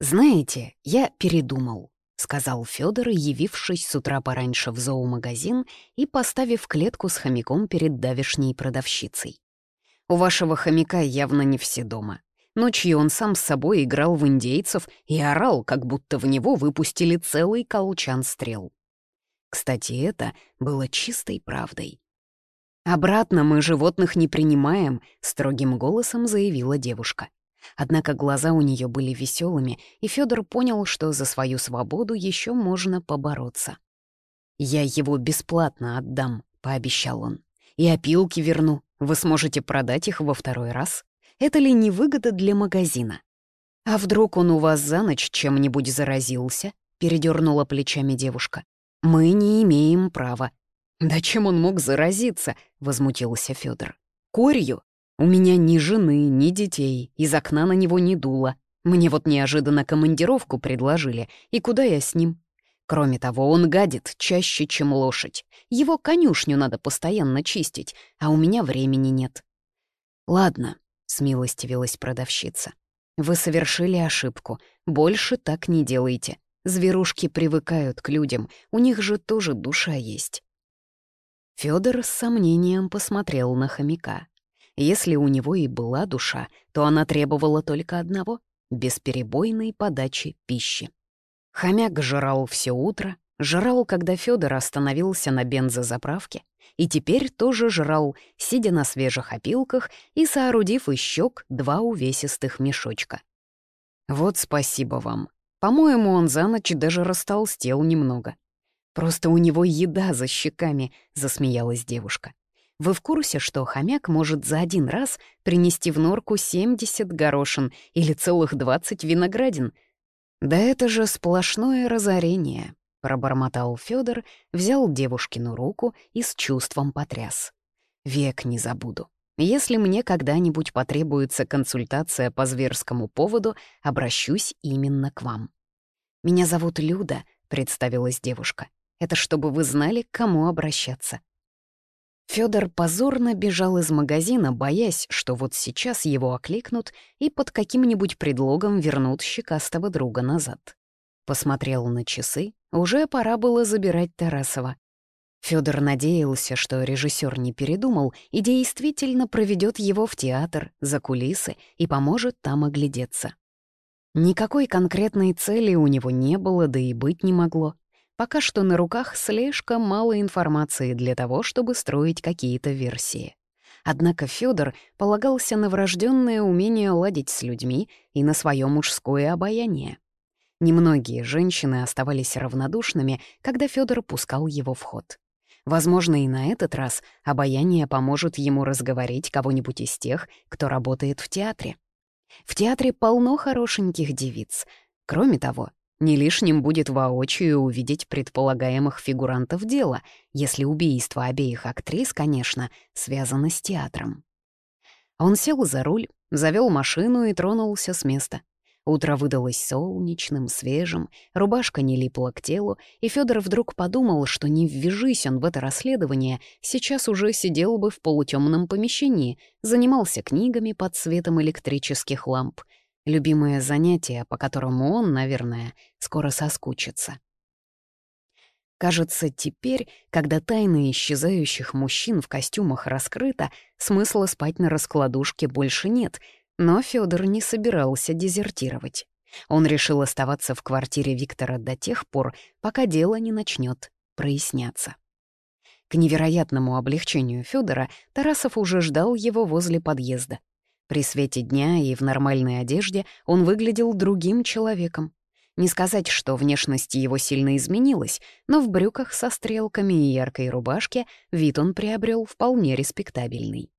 «Знаете, я передумал», — сказал Федор, явившись с утра пораньше в зоомагазин и поставив клетку с хомяком перед давешней продавщицей. «У вашего хомяка явно не все дома. Ночью он сам с собой играл в индейцев и орал, как будто в него выпустили целый колчан стрел. Кстати, это было чистой правдой. «Обратно мы животных не принимаем», — строгим голосом заявила девушка. Однако глаза у нее были веселыми, и Федор понял, что за свою свободу еще можно побороться. «Я его бесплатно отдам», — пообещал он. «И опилки верну. Вы сможете продать их во второй раз. Это ли не выгода для магазина? А вдруг он у вас за ночь чем-нибудь заразился?» — передернула плечами девушка. «Мы не имеем права». «Да чем он мог заразиться?» — возмутился Федор. «Корью? У меня ни жены, ни детей, из окна на него не дуло. Мне вот неожиданно командировку предложили, и куда я с ним? Кроме того, он гадит чаще, чем лошадь. Его конюшню надо постоянно чистить, а у меня времени нет». «Ладно», — смилостивилась продавщица. «Вы совершили ошибку. Больше так не делайте. Зверушки привыкают к людям, у них же тоже душа есть. Фёдор с сомнением посмотрел на хомяка. Если у него и была душа, то она требовала только одного — бесперебойной подачи пищи. Хомяк жрал все утро, жрал, когда Фёдор остановился на бензозаправке, и теперь тоже жрал, сидя на свежих опилках и соорудив из щек два увесистых мешочка. «Вот спасибо вам», по-моему, он за ночь даже растолстел немного. «Просто у него еда за щеками», — засмеялась девушка. «Вы в курсе, что хомяк может за один раз принести в норку 70 горошин или целых 20 виноградин? Да это же сплошное разорение», — пробормотал Федор, взял девушкину руку и с чувством потряс. «Век не забуду. Если мне когда-нибудь потребуется консультация по зверскому поводу, обращусь именно к вам. «Меня зовут Люда», — представилась девушка. «Это чтобы вы знали, к кому обращаться». Фёдор позорно бежал из магазина, боясь, что вот сейчас его окликнут и под каким-нибудь предлогом вернут щекастого друга назад. Посмотрел на часы, уже пора было забирать Тарасова. Фёдор надеялся, что режиссер не передумал и действительно проведет его в театр, за кулисы и поможет там оглядеться. Никакой конкретной цели у него не было, да и быть не могло. Пока что на руках слишком мало информации для того, чтобы строить какие-то версии. Однако Фёдор полагался на врожденное умение ладить с людьми и на свое мужское обаяние. Немногие женщины оставались равнодушными, когда Фёдор пускал его в ход. Возможно, и на этот раз обаяние поможет ему разговорить кого-нибудь из тех, кто работает в театре. В театре полно хорошеньких девиц. Кроме того, не лишним будет воочию увидеть предполагаемых фигурантов дела, если убийство обеих актрис, конечно, связано с театром. Он сел за руль, завел машину и тронулся с места. Утро выдалось солнечным, свежим, рубашка не липла к телу, и Федор вдруг подумал, что не ввяжись он в это расследование, сейчас уже сидел бы в полутемном помещении, занимался книгами под светом электрических ламп. Любимое занятие, по которому он, наверное, скоро соскучится. Кажется, теперь, когда тайна исчезающих мужчин в костюмах раскрыта, смысла спать на раскладушке больше нет — но Фёдор не собирался дезертировать. Он решил оставаться в квартире Виктора до тех пор, пока дело не начнет проясняться. К невероятному облегчению Фёдора Тарасов уже ждал его возле подъезда. При свете дня и в нормальной одежде он выглядел другим человеком. Не сказать, что внешность его сильно изменилась, но в брюках со стрелками и яркой рубашке вид он приобрел вполне респектабельный.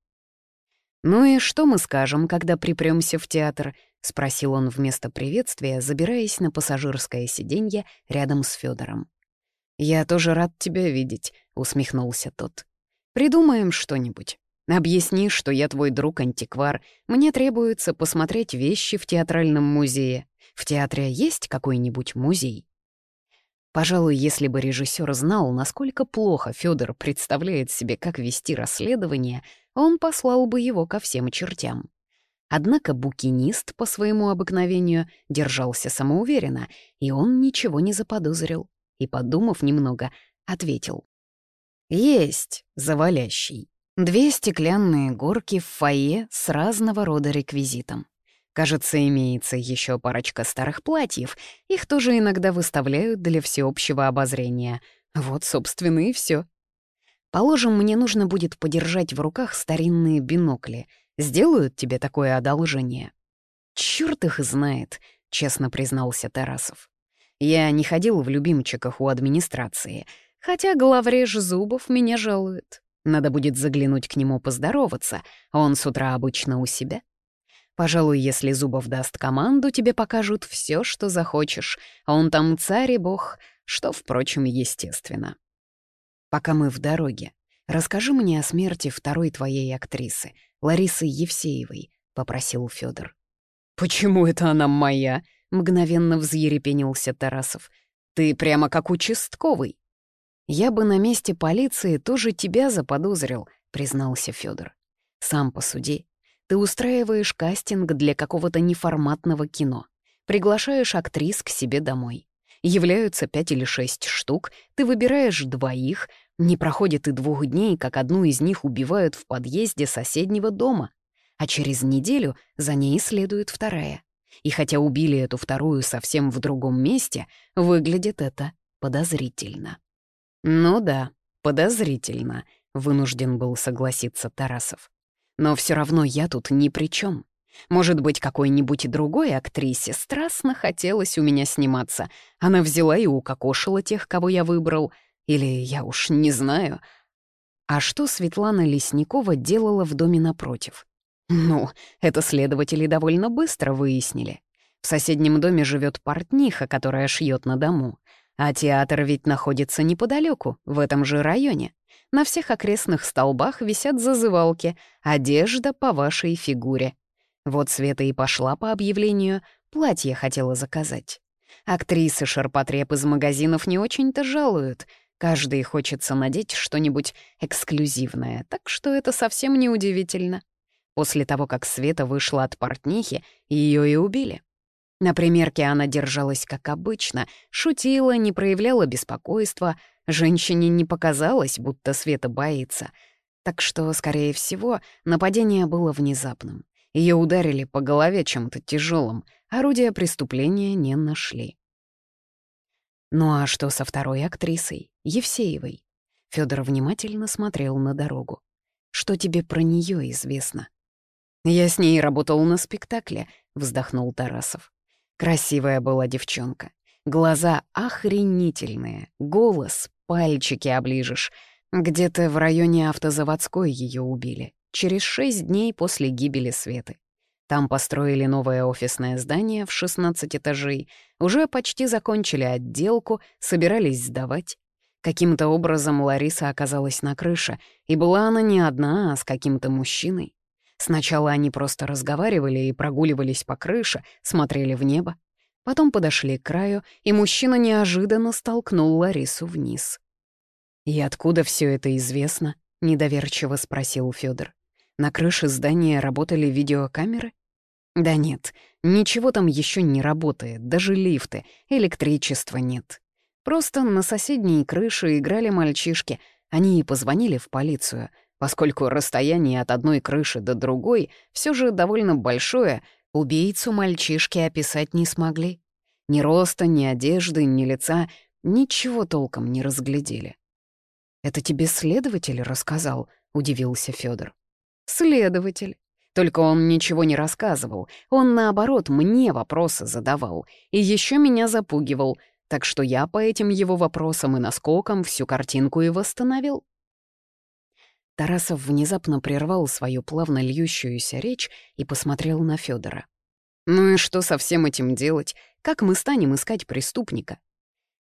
«Ну и что мы скажем, когда припрёмся в театр?» — спросил он вместо приветствия, забираясь на пассажирское сиденье рядом с Федором. «Я тоже рад тебя видеть», — усмехнулся тот. «Придумаем что-нибудь. Объясни, что я твой друг-антиквар. Мне требуется посмотреть вещи в театральном музее. В театре есть какой-нибудь музей?» Пожалуй, если бы режиссер знал, насколько плохо Федор представляет себе, как вести расследование, он послал бы его ко всем чертям. Однако букинист по своему обыкновению держался самоуверенно, и он ничего не заподозрил. И, подумав немного, ответил. «Есть, завалящий. Две стеклянные горки в фойе с разного рода реквизитом. Кажется, имеется еще парочка старых платьев. Их тоже иногда выставляют для всеобщего обозрения. Вот, собственно, и все. Положим, мне нужно будет подержать в руках старинные бинокли. Сделают тебе такое одолжение? Чёрт их знает, честно признался Тарасов. Я не ходил в любимчиках у администрации, хотя главреж Зубов меня жалует. Надо будет заглянуть к нему поздороваться, он с утра обычно у себя. Пожалуй, если Зубов даст команду, тебе покажут все, что захочешь, а он там царь и бог, что, впрочем, естественно. Пока мы в дороге, расскажи мне о смерти второй твоей актрисы, Ларисы Евсеевой, — попросил Федор. «Почему это она моя?» — мгновенно взъерепенился Тарасов. «Ты прямо как участковый». «Я бы на месте полиции тоже тебя заподозрил», — признался Федор. «Сам посуди. Ты устраиваешь кастинг для какого-то неформатного кино, приглашаешь актрис к себе домой. Являются пять или шесть штук, ты выбираешь двоих, не проходит и двух дней, как одну из них убивают в подъезде соседнего дома, а через неделю за ней следует вторая. И хотя убили эту вторую совсем в другом месте, выглядит это подозрительно. «Ну да, подозрительно», — вынужден был согласиться Тарасов. «Но все равно я тут ни при чем. Может быть, какой-нибудь другой актрисе страстно хотелось у меня сниматься. Она взяла и укокошила тех, кого я выбрал. Или я уж не знаю. А что Светлана Лесникова делала в доме напротив? Ну, это следователи довольно быстро выяснили. В соседнем доме живет портниха, которая шьет на дому. А театр ведь находится неподалеку, в этом же районе. На всех окрестных столбах висят зазывалки «Одежда по вашей фигуре». Вот Света и пошла по объявлению, платье хотела заказать. Актрисы ширпотреб из магазинов не очень-то жалуют. Каждый хочется надеть что-нибудь эксклюзивное, так что это совсем не удивительно. После того, как Света вышла от портнихи, ее и убили. На примерке она держалась как обычно, шутила, не проявляла беспокойства, женщине не показалось, будто Света боится. Так что, скорее всего, нападение было внезапным. Ее ударили по голове чем-то тяжелым, орудия преступления не нашли. Ну а что со второй актрисой, Евсеевой? Федор внимательно смотрел на дорогу. Что тебе про нее известно? Я с ней работал на спектакле, вздохнул Тарасов. Красивая была девчонка. Глаза охренительные, голос, пальчики оближешь. Где-то в районе автозаводской ее убили через шесть дней после гибели Светы. Там построили новое офисное здание в 16 этажей, уже почти закончили отделку, собирались сдавать. Каким-то образом Лариса оказалась на крыше, и была она не одна, а с каким-то мужчиной. Сначала они просто разговаривали и прогуливались по крыше, смотрели в небо. Потом подошли к краю, и мужчина неожиданно столкнул Ларису вниз. «И откуда все это известно?» — недоверчиво спросил Федор. На крыше здания работали видеокамеры? Да нет, ничего там еще не работает, даже лифты, электричества нет. Просто на соседней крыше играли мальчишки. Они и позвонили в полицию, поскольку расстояние от одной крыши до другой все же довольно большое, убийцу мальчишки описать не смогли. Ни роста, ни одежды, ни лица, ничего толком не разглядели. «Это тебе следователь рассказал?» — удивился Федор. Следователь. Только он ничего не рассказывал, он, наоборот, мне вопросы задавал и еще меня запугивал, так что я по этим его вопросам и наскокам всю картинку и восстановил. Тарасов внезапно прервал свою плавно льющуюся речь и посмотрел на Федора. «Ну и что со всем этим делать? Как мы станем искать преступника?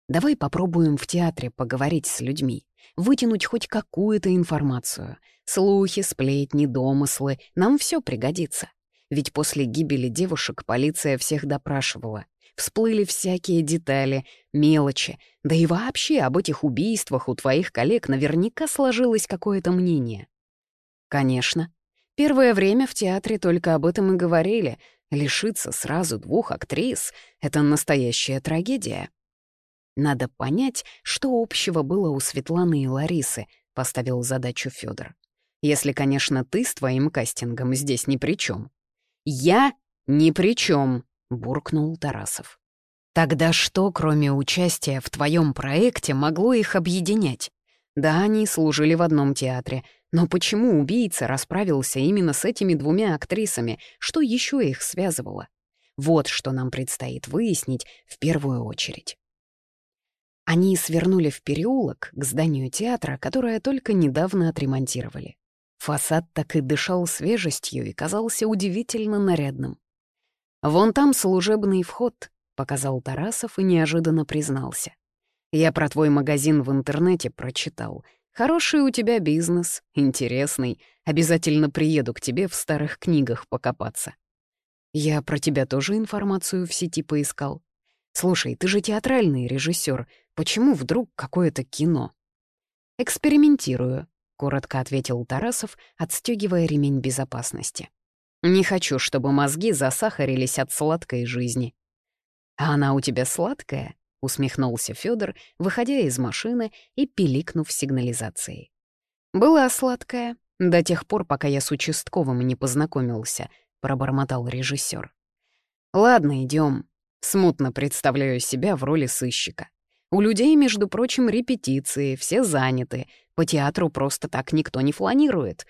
Давай попробуем в театре поговорить с людьми, вытянуть хоть какую-то информацию. Слухи, сплетни, домыслы — нам все пригодится. Ведь после гибели девушек полиция всех допрашивала. Всплыли всякие детали, мелочи. Да и вообще об этих убийствах у твоих коллег наверняка сложилось какое-то мнение. Конечно. Первое время в театре только об этом и говорили. Лишиться сразу двух актрис — это настоящая трагедия. Надо понять, что общего было у Светланы и Ларисы, поставил задачу Федор. Если, конечно, ты с твоим кастингом здесь ни при чем. Я ни при чем, буркнул Тарасов. Тогда что, кроме участия в твоем проекте, могло их объединять? Да, они служили в одном театре, но почему убийца расправился именно с этими двумя актрисами? Что еще их связывало? Вот что нам предстоит выяснить в первую очередь. Они свернули в переулок к зданию театра, которое только недавно отремонтировали. Фасад так и дышал свежестью и казался удивительно нарядным. «Вон там служебный вход», — показал Тарасов и неожиданно признался. «Я про твой магазин в интернете прочитал. Хороший у тебя бизнес, интересный. Обязательно приеду к тебе в старых книгах покопаться». «Я про тебя тоже информацию в сети поискал. Слушай, ты же театральный режиссер. Почему вдруг какое-то кино?» «Экспериментирую», — коротко ответил Тарасов, отстегивая ремень безопасности. «Не хочу, чтобы мозги засахарились от сладкой жизни». «А она у тебя сладкая?» — усмехнулся Федор, выходя из машины и пиликнув сигнализацией. «Была сладкая, до тех пор, пока я с участковым не познакомился», — пробормотал режиссер. «Ладно, идем. Смутно представляю себя в роли сыщика. У людей, между прочим, репетиции, все заняты. По театру просто так никто не фланирует.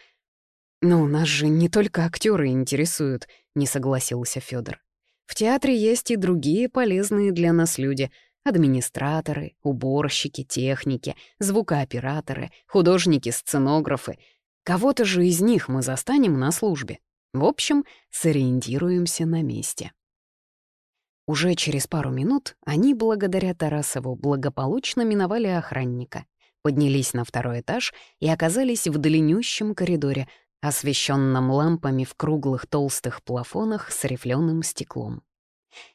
«Ну, нас же не только актеры интересуют», — не согласился Федор. «В театре есть и другие полезные для нас люди — администраторы, уборщики, техники, звукооператоры, художники-сценографы. Кого-то же из них мы застанем на службе. В общем, сориентируемся на месте». Уже через пару минут они, благодаря Тарасову, благополучно миновали охранника, поднялись на второй этаж и оказались в длиннющем коридоре, освещенном лампами в круглых толстых плафонах с рифленым стеклом.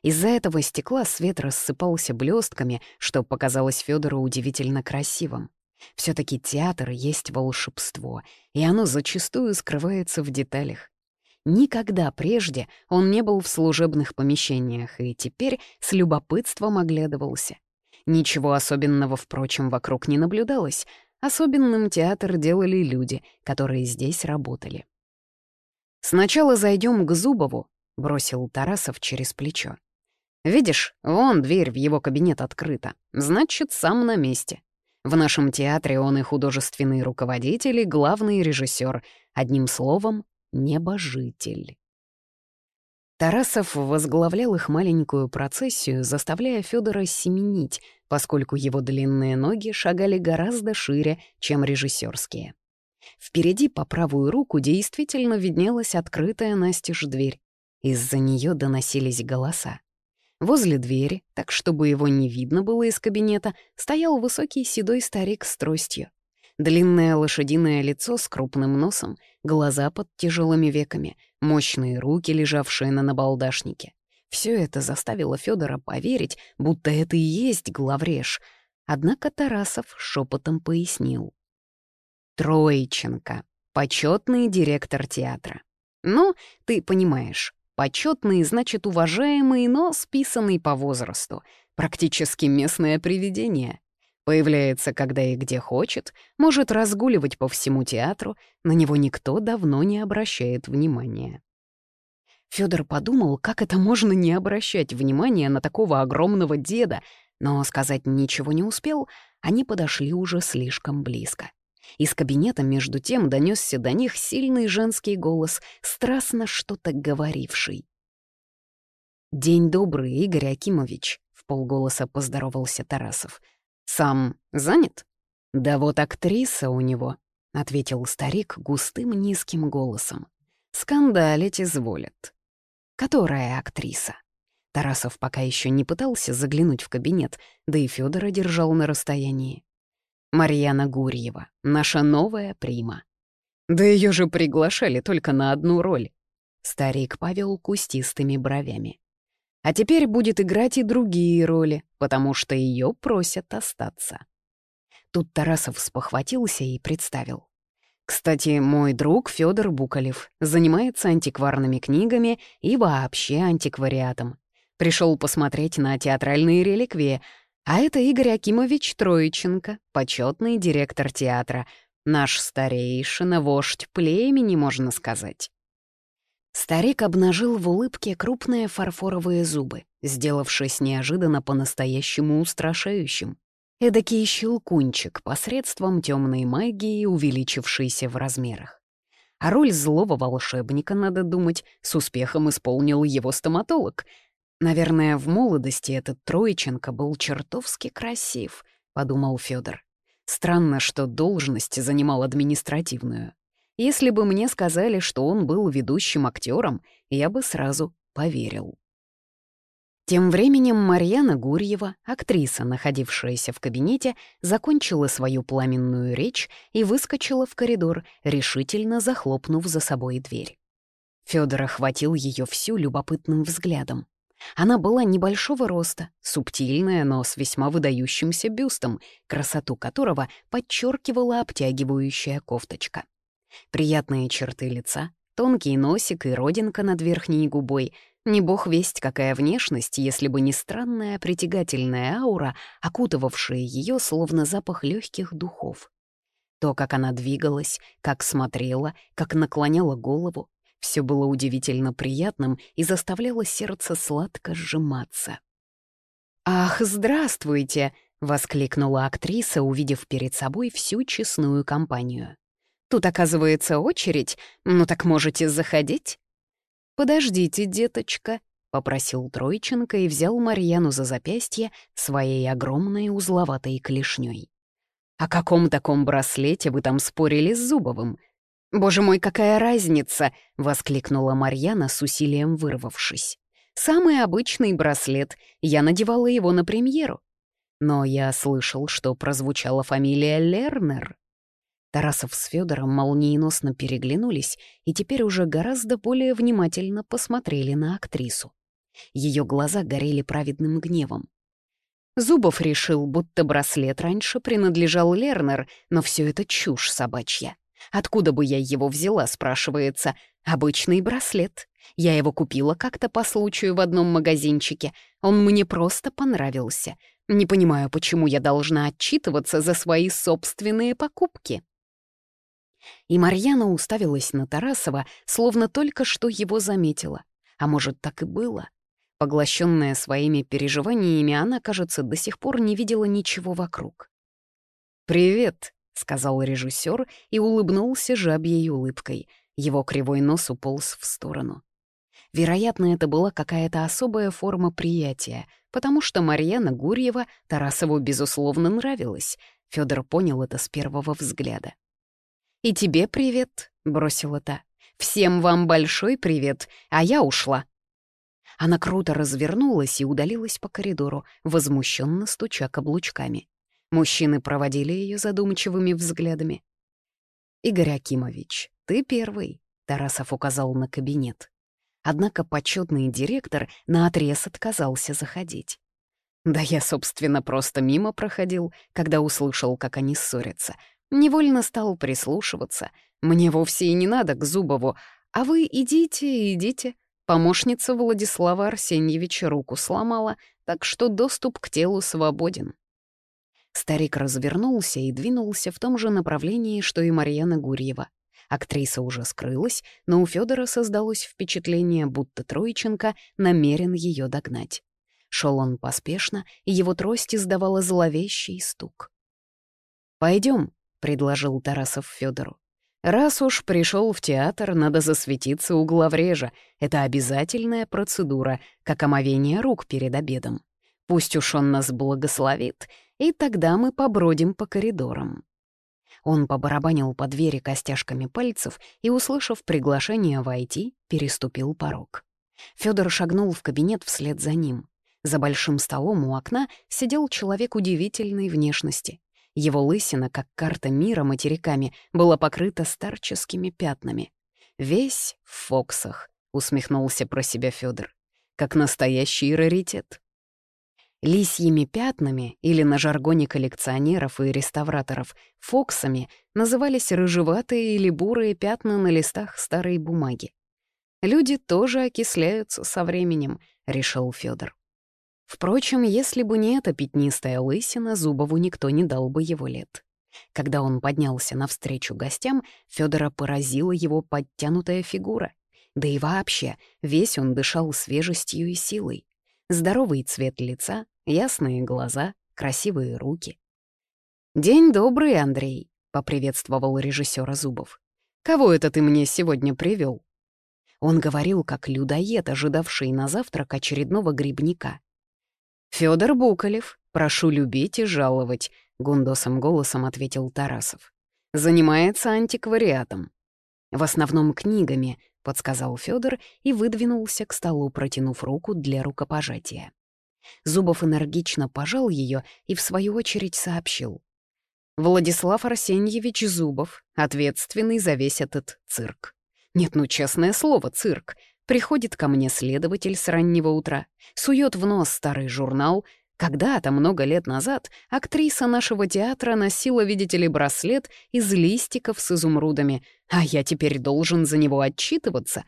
Из-за этого стекла свет рассыпался блестками, что показалось Федору удивительно красивым. все таки театр есть волшебство, и оно зачастую скрывается в деталях. Никогда прежде он не был в служебных помещениях и теперь с любопытством оглядывался. Ничего особенного, впрочем, вокруг не наблюдалось. Особенным театр делали люди, которые здесь работали. «Сначала зайдем к Зубову», — бросил Тарасов через плечо. «Видишь, вон дверь в его кабинет открыта. Значит, сам на месте. В нашем театре он и художественный руководитель, и главный режиссер. Одним словом, небожитель. Тарасов возглавлял их маленькую процессию, заставляя Федора семенить, поскольку его длинные ноги шагали гораздо шире, чем режиссерские. Впереди по правую руку действительно виднелась открытая настежь дверь. Из-за нее доносились голоса. Возле двери, так чтобы его не видно было из кабинета, стоял высокий седой старик с тростью. Длинное лошадиное лицо с крупным носом, глаза под тяжелыми веками, мощные руки, лежавшие на набалдашнике. Все это заставило Федора поверить, будто это и есть главреж. Однако Тарасов шепотом пояснил. Троиченко, почетный директор театра. Ну, ты понимаешь, почетный значит уважаемый, но списанный по возрасту. Практически местное привидение. Появляется, когда и где хочет, может разгуливать по всему театру, на него никто давно не обращает внимания. Фёдор подумал, как это можно не обращать внимания на такого огромного деда, но сказать ничего не успел, они подошли уже слишком близко. Из кабинета между тем донесся до них сильный женский голос, страстно что-то говоривший. «День добрый, Игорь Акимович», — в полголоса поздоровался Тарасов — «Сам занят?» «Да вот актриса у него», — ответил старик густым низким голосом. «Скандалить изволят». «Которая актриса?» Тарасов пока еще не пытался заглянуть в кабинет, да и Федора держал на расстоянии. «Марьяна Гурьева, наша новая прима». «Да ее же приглашали только на одну роль». Старик повел кустистыми бровями. А теперь будет играть и другие роли, потому что ее просят остаться. Тут Тарасов спохватился и представил. Кстати, мой друг Федор Буколев занимается антикварными книгами и вообще антиквариатом. Пришел посмотреть на театральные реликвии, а это Игорь Акимович Троиченко, почетный директор театра, наш старейшина, вождь племени, можно сказать. Старик обнажил в улыбке крупные фарфоровые зубы, сделавшись неожиданно по-настоящему устрашающим. Эдакий щелкунчик посредством темной магии, увеличившейся в размерах. А роль злого волшебника, надо думать, с успехом исполнил его стоматолог. Наверное, в молодости этот Троиченко был чертовски красив, подумал Федор. Странно, что должность занимал административную. Если бы мне сказали, что он был ведущим актером, я бы сразу поверил. Тем временем Марьяна Гурьева, актриса, находившаяся в кабинете, закончила свою пламенную речь и выскочила в коридор, решительно захлопнув за собой дверь. Фёдор охватил ее всю любопытным взглядом. Она была небольшого роста, субтильная, но с весьма выдающимся бюстом, красоту которого подчеркивала обтягивающая кофточка. Приятные черты лица, тонкий носик и родинка над верхней губой. Не бог весть, какая внешность, если бы не странная притягательная аура, окутывавшая ее словно запах легких духов. То, как она двигалась, как смотрела, как наклоняла голову, все было удивительно приятным и заставляло сердце сладко сжиматься. «Ах, здравствуйте!» — воскликнула актриса, увидев перед собой всю честную компанию. Тут, оказывается, очередь. Ну так можете заходить?» «Подождите, деточка», — попросил Тройченко и взял Марьяну за запястье своей огромной узловатой клешней. «О каком таком браслете вы там спорили с Зубовым?» «Боже мой, какая разница!» — воскликнула Марьяна с усилием вырвавшись. «Самый обычный браслет. Я надевала его на премьеру. Но я слышал, что прозвучала фамилия Лернер». Тарасов с Федором молниеносно переглянулись и теперь уже гораздо более внимательно посмотрели на актрису. Ее глаза горели праведным гневом. Зубов решил, будто браслет раньше принадлежал Лернер, но все это чушь собачья. Откуда бы я его взяла, спрашивается. Обычный браслет. Я его купила как-то по случаю в одном магазинчике. Он мне просто понравился. Не понимаю, почему я должна отчитываться за свои собственные покупки. И Марьяна уставилась на Тарасова, словно только что его заметила. А может, так и было? Поглощенная своими переживаниями, она, кажется, до сих пор не видела ничего вокруг. «Привет», — сказал режиссер и улыбнулся жабьей улыбкой. Его кривой нос уполз в сторону. Вероятно, это была какая-то особая форма приятия, потому что Марьяна Гурьева Тарасову, безусловно, нравилась. Федор понял это с первого взгляда. «И тебе привет», — бросила та. «Всем вам большой привет, а я ушла». Она круто развернулась и удалилась по коридору, возмущенно стуча каблучками. Мужчины проводили ее задумчивыми взглядами. «Игорь Акимович, ты первый», — Тарасов указал на кабинет. Однако почетный директор наотрез отказался заходить. Да я, собственно, просто мимо проходил, когда услышал, как они ссорятся, Невольно стал прислушиваться. Мне вовсе и не надо к Зубову, а вы идите, идите. Помощница Владислава Арсеньевича руку сломала, так что доступ к телу свободен. Старик развернулся и двинулся в том же направлении, что и Марьяна Гурьева. Актриса уже скрылась, но у Федора создалось впечатление, будто Троиченко намерен ее догнать. Шел он поспешно, и его трость издавала зловещий стук. Пойдем, предложил Тарасов Федору. Раз уж пришел в театр, надо засветиться у главрежа. Это обязательная процедура, как омовение рук перед обедом. Пусть уж он нас благословит, и тогда мы побродим по коридорам. Он побарабанил по двери костяшками пальцев и, услышав приглашение войти, переступил порог. Федор шагнул в кабинет вслед за ним. За большим столом у окна сидел человек удивительной внешности. Его лысина, как карта мира материками, была покрыта старческими пятнами. «Весь в фоксах», — усмехнулся про себя Федор, «как настоящий раритет». Лисьими пятнами, или на жаргоне коллекционеров и реставраторов, фоксами, назывались рыжеватые или бурые пятна на листах старой бумаги. «Люди тоже окисляются со временем», — решил Федор. Впрочем, если бы не эта пятнистая лысина, Зубову никто не дал бы его лет. Когда он поднялся навстречу гостям, Федора поразила его подтянутая фигура. Да и вообще, весь он дышал свежестью и силой. Здоровый цвет лица, ясные глаза, красивые руки. «День добрый, Андрей», — поприветствовал режиссера Зубов. «Кого это ты мне сегодня привел? Он говорил, как людоед, ожидавший на завтрак очередного грибника. Федор Буколев, прошу любить и жаловать», — гундосом голосом ответил Тарасов. «Занимается антиквариатом». «В основном книгами», — подсказал Федор и выдвинулся к столу, протянув руку для рукопожатия. Зубов энергично пожал ее и, в свою очередь, сообщил. «Владислав Арсеньевич Зубов, ответственный за весь этот цирк. Нет, ну, честное слово, цирк. Приходит ко мне следователь с раннего утра, сует в нос старый журнал. Когда-то, много лет назад, актриса нашего театра носила, видите ли, браслет из листиков с изумрудами, а я теперь должен за него отчитываться.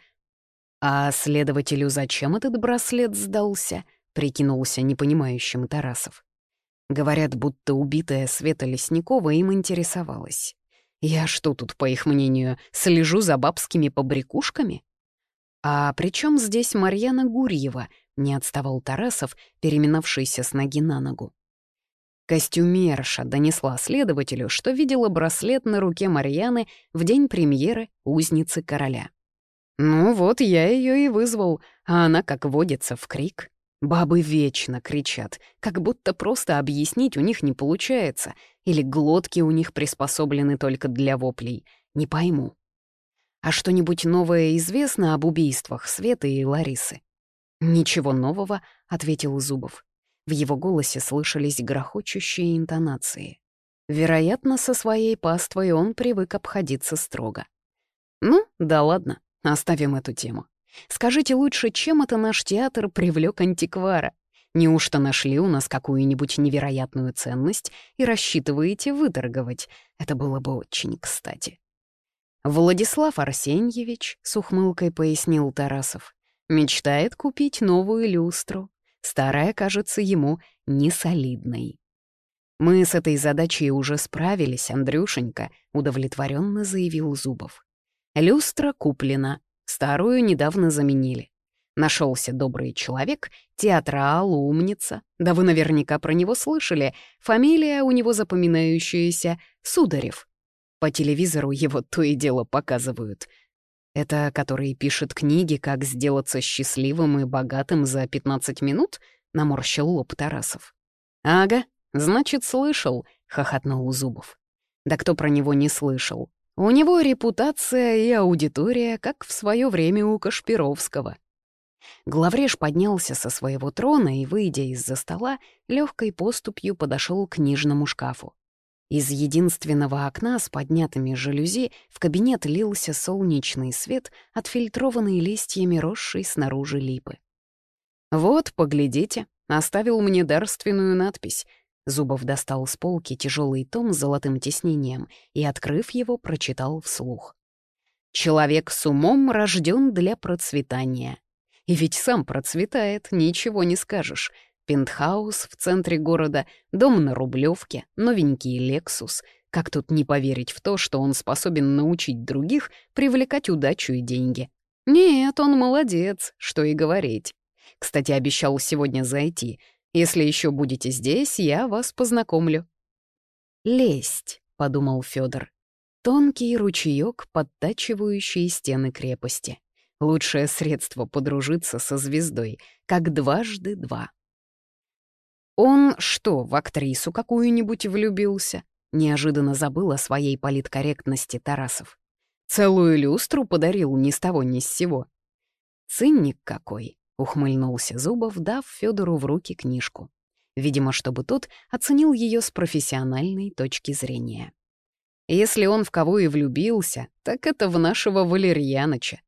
А следователю зачем этот браслет сдался? прикинулся непонимающим Тарасов. Говорят, будто убитая Света Лесникова им интересовалась. Я что тут, по их мнению, слежу за бабскими побрякушками? А при чем здесь Марьяна Гурьева? Не отставал Тарасов, переминавшийся с ноги на ногу. Костюмерша донесла следователю, что видела браслет на руке Марьяны в день премьеры «Узницы короля». Ну вот, я ее и вызвал, а она, как водится, в крик. Бабы вечно кричат, как будто просто объяснить у них не получается, или глотки у них приспособлены только для воплей. Не пойму. А что-нибудь новое известно об убийствах Светы и Ларисы? «Ничего нового», — ответил Зубов. В его голосе слышались грохочущие интонации. Вероятно, со своей паствой он привык обходиться строго. «Ну, да ладно, оставим эту тему. Скажите лучше, чем это наш театр привлек антиквара? Неужто нашли у нас какую-нибудь невероятную ценность и рассчитываете выторговать? Это было бы очень кстати. Владислав Арсеньевич, с ухмылкой пояснил Тарасов, мечтает купить новую люстру. Старая кажется ему несолидной. «Мы с этой задачей уже справились, Андрюшенька», — удовлетворенно заявил Зубов. «Люстра куплена, Старую недавно заменили. Нашелся добрый человек, театрал, умница. Да вы наверняка про него слышали. Фамилия у него запоминающаяся — Сударев. По телевизору его то и дело показывают. Это который пишет книги «Как сделаться счастливым и богатым за 15 минут?» — наморщил лоб Тарасов. «Ага, значит, слышал», — хохотнул Зубов. «Да кто про него не слышал? У него репутация и аудитория, как в свое время у Кашпировского. Главреж поднялся со своего трона и, выйдя из-за стола, легкой поступью подошел к книжному шкафу. Из единственного окна с поднятыми жалюзи в кабинет лился солнечный свет, отфильтрованный листьями росшей снаружи липы. «Вот, поглядите», оставил мне дарственную надпись Зубов достал с полки тяжелый том с золотым тиснением и, открыв его, прочитал вслух. «Человек с умом рожден для процветания». И ведь сам процветает, ничего не скажешь. Пентхаус в центре города, дом на Рублевке, новенький «Лексус». Как тут не поверить в то, что он способен научить других привлекать удачу и деньги? Нет, он молодец, что и говорить. Кстати, обещал сегодня зайти — если еще будете здесь, я вас познакомлю». «Лесть», — подумал Федор. Тонкий ручеек, подтачивающий стены крепости. Лучшее средство подружиться со звездой, как дважды два. Он что, в актрису какую-нибудь влюбился? Неожиданно забыл о своей политкорректности Тарасов. Целую люстру подарил ни с того ни с сего. Цинник какой. — ухмыльнулся Зубов, дав Федору в руки книжку. Видимо, чтобы тот оценил ее с профессиональной точки зрения. Если он в кого и влюбился, так это в нашего Валерьяныча.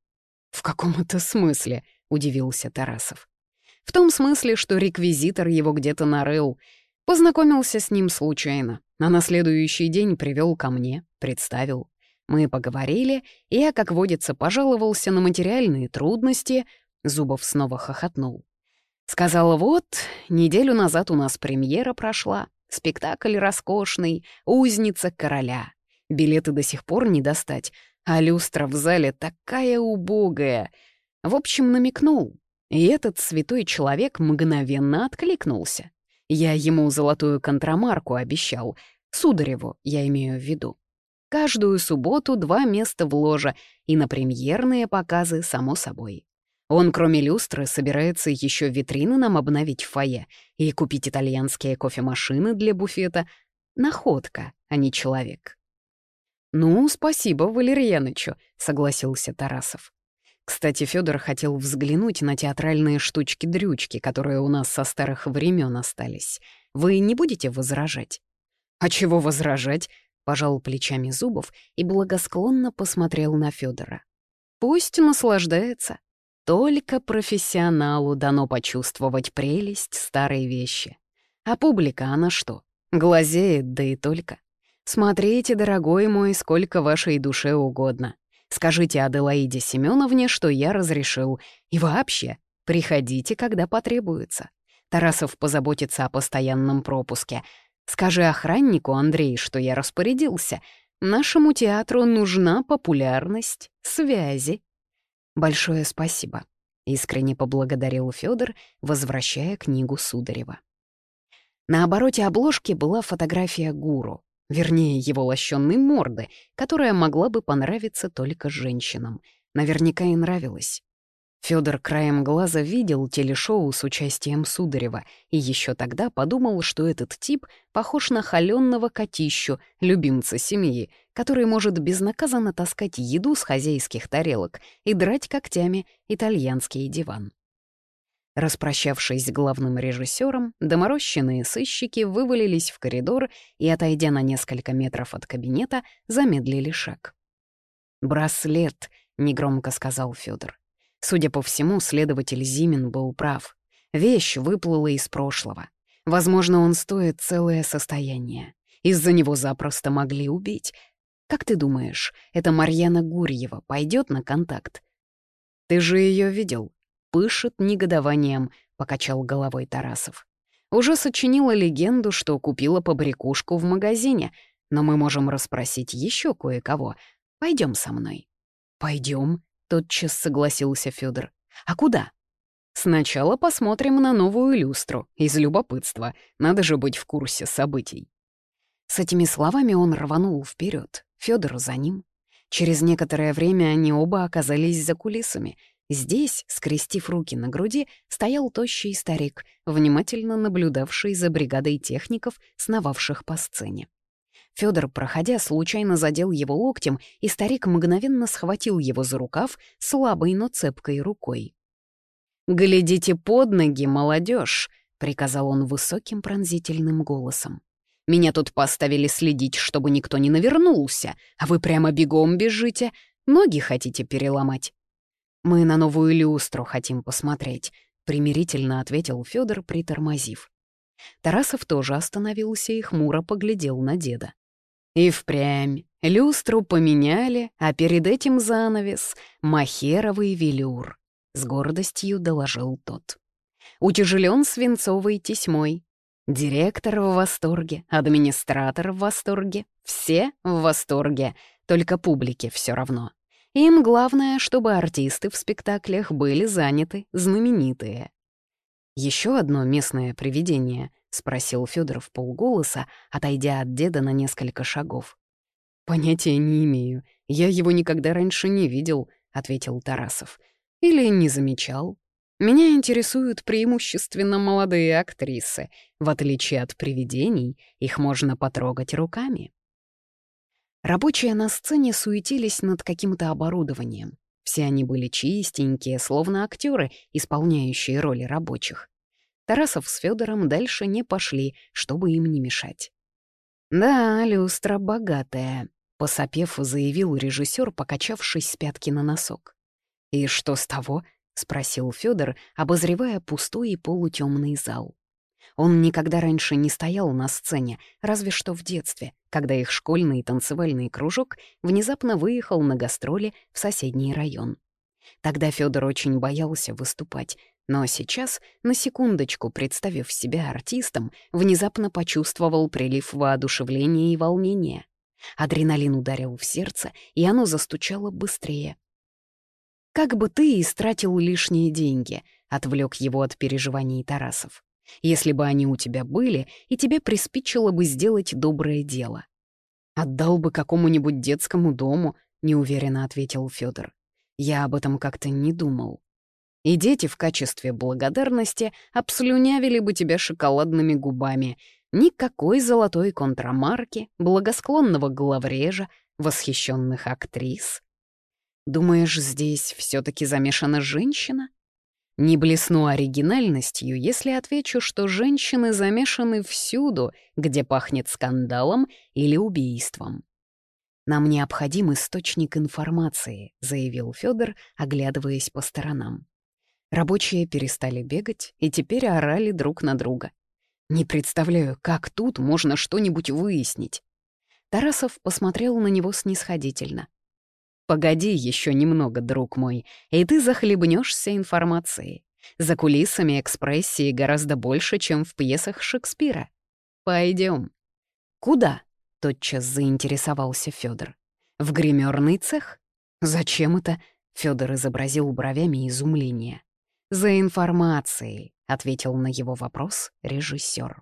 «В каком это смысле?» — удивился Тарасов. В том смысле, что реквизитор его где-то нарыл. Познакомился с ним случайно, а на следующий день привел ко мне, представил. Мы поговорили, и я, как водится, пожаловался на материальные трудности. Зубов снова хохотнул. Сказала, вот, неделю назад у нас премьера прошла, спектакль роскошный, узница короля. Билеты до сих пор не достать, а люстра в зале такая убогая. В общем, намекнул, и этот святой человек мгновенно откликнулся. Я ему золотую контрамарку обещал, Судареву, я имею в виду. Каждую субботу два места в ложе и на премьерные показы, само собой. Он, кроме люстры, собирается еще витрины нам обновить в фойе и купить итальянские кофемашины для буфета. Находка, а не человек. «Ну, спасибо Валерьянычу», — согласился Тарасов. Кстати, Федор хотел взглянуть на театральные штучки-дрючки, которые у нас со старых времен остались. Вы не будете возражать? А чего возражать? Пожал плечами Зубов и благосклонно посмотрел на Федора. Пусть наслаждается. Только профессионалу дано почувствовать прелесть старой вещи. А публика она что? Глазеет, да и только. Смотрите, дорогой мой, сколько вашей душе угодно. Скажите Аделаиде Семеновне, что я разрешил. И вообще, приходите, когда потребуется. Тарасов позаботится о постоянном пропуске. Скажи охраннику, Андрей, что я распорядился. Нашему театру нужна популярность, связи. Большое спасибо. Искренне поблагодарил Федор, возвращая книгу Сударева. На обороте обложки была фотография гуру. Вернее, его лощенной морды, которая могла бы понравиться только женщинам. Наверняка и нравилась. Федор краем глаза видел телешоу с участием Сударева и еще тогда подумал, что этот тип похож на холеного котищу, любимца семьи, который может безнаказанно таскать еду с хозяйских тарелок и драть когтями итальянский диван. Распрощавшись с главным режиссером, доморощенные сыщики вывалились в коридор и, отойдя на несколько метров от кабинета, замедлили шаг. «Браслет», — негромко сказал Федор. Судя по всему, следователь Зимин был прав. Вещь выплыла из прошлого. Возможно, он стоит целое состояние. Из-за него запросто могли убить. Как ты думаешь, эта Марьяна Гурьева пойдет на контакт? Ты же ее видел? Пышет негодованием», — покачал головой Тарасов. «Уже сочинила легенду, что купила побрякушку в магазине, но мы можем расспросить еще кое-кого. Пойдем со мной». Пойдем, тотчас согласился Федор. «А куда?» «Сначала посмотрим на новую люстру, из любопытства. Надо же быть в курсе событий». С этими словами он рванул вперед, Федор за ним. Через некоторое время они оба оказались за кулисами — Здесь, скрестив руки на груди, стоял тощий старик, внимательно наблюдавший за бригадой техников, сновавших по сцене. Федор, проходя, случайно задел его локтем, и старик мгновенно схватил его за рукав слабой, но цепкой рукой. «Глядите под ноги, молодежь, приказал он высоким пронзительным голосом. «Меня тут поставили следить, чтобы никто не навернулся, а вы прямо бегом бежите, ноги хотите переломать. «Мы на новую люстру хотим посмотреть», — примирительно ответил Федор, притормозив. Тарасов тоже остановился и хмуро поглядел на деда. И впрямь люстру поменяли, а перед этим занавес — махеровый велюр, — с гордостью доложил тот. Утяжелен свинцовой тесьмой. Директор в восторге, администратор в восторге, все в восторге, только публике все равно. Им главное, чтобы артисты в спектаклях были заняты, знаменитые. Еще одно местное привидение?» — спросил Федор в полголоса, отойдя от деда на несколько шагов. «Понятия не имею. Я его никогда раньше не видел», — ответил Тарасов. «Или не замечал. Меня интересуют преимущественно молодые актрисы. В отличие от привидений, их можно потрогать руками». Рабочие на сцене суетились над каким-то оборудованием. Все они были чистенькие, словно актеры, исполняющие роли рабочих. Тарасов с Федором дальше не пошли, чтобы им не мешать. «Да, люстра богатая», — посопев, заявил режиссер, покачавшись с пятки на носок. «И что с того?» — спросил Федор, обозревая пустой и полутемный зал. Он никогда раньше не стоял на сцене, разве что в детстве, когда их школьный танцевальный кружок внезапно выехал на гастроли в соседний район. Тогда Федор очень боялся выступать, но сейчас, на секундочку представив себя артистом, внезапно почувствовал прилив воодушевления и волнения. Адреналин ударил в сердце, и оно застучало быстрее. «Как бы ты истратил лишние деньги», — отвлек его от переживаний Тарасов. «Если бы они у тебя были, и тебе приспичило бы сделать доброе дело». «Отдал бы какому-нибудь детскому дому», — неуверенно ответил Федор. «Я об этом как-то не думал» и дети в качестве благодарности обслюнявили бы тебя шоколадными губами. Никакой золотой контрамарки, благосклонного главрежа, восхищенных актрис. Думаешь, здесь все таки замешана женщина? Не блесну оригинальностью, если отвечу, что женщины замешаны всюду, где пахнет скандалом или убийством. «Нам необходим источник информации», — заявил Федор, оглядываясь по сторонам. Рабочие перестали бегать и теперь орали друг на друга. Не представляю, как тут можно что-нибудь выяснить. Тарасов посмотрел на него снисходительно. «Погоди еще немного, друг мой, и ты захлебнешься информацией. За кулисами экспрессии гораздо больше, чем в пьесах Шекспира. Пойдем. «Куда?» — тотчас заинтересовался Федор. «В гримерный цех? Зачем это?» — Федор изобразил бровями изумление. «За информацией», — ответил на его вопрос режиссер.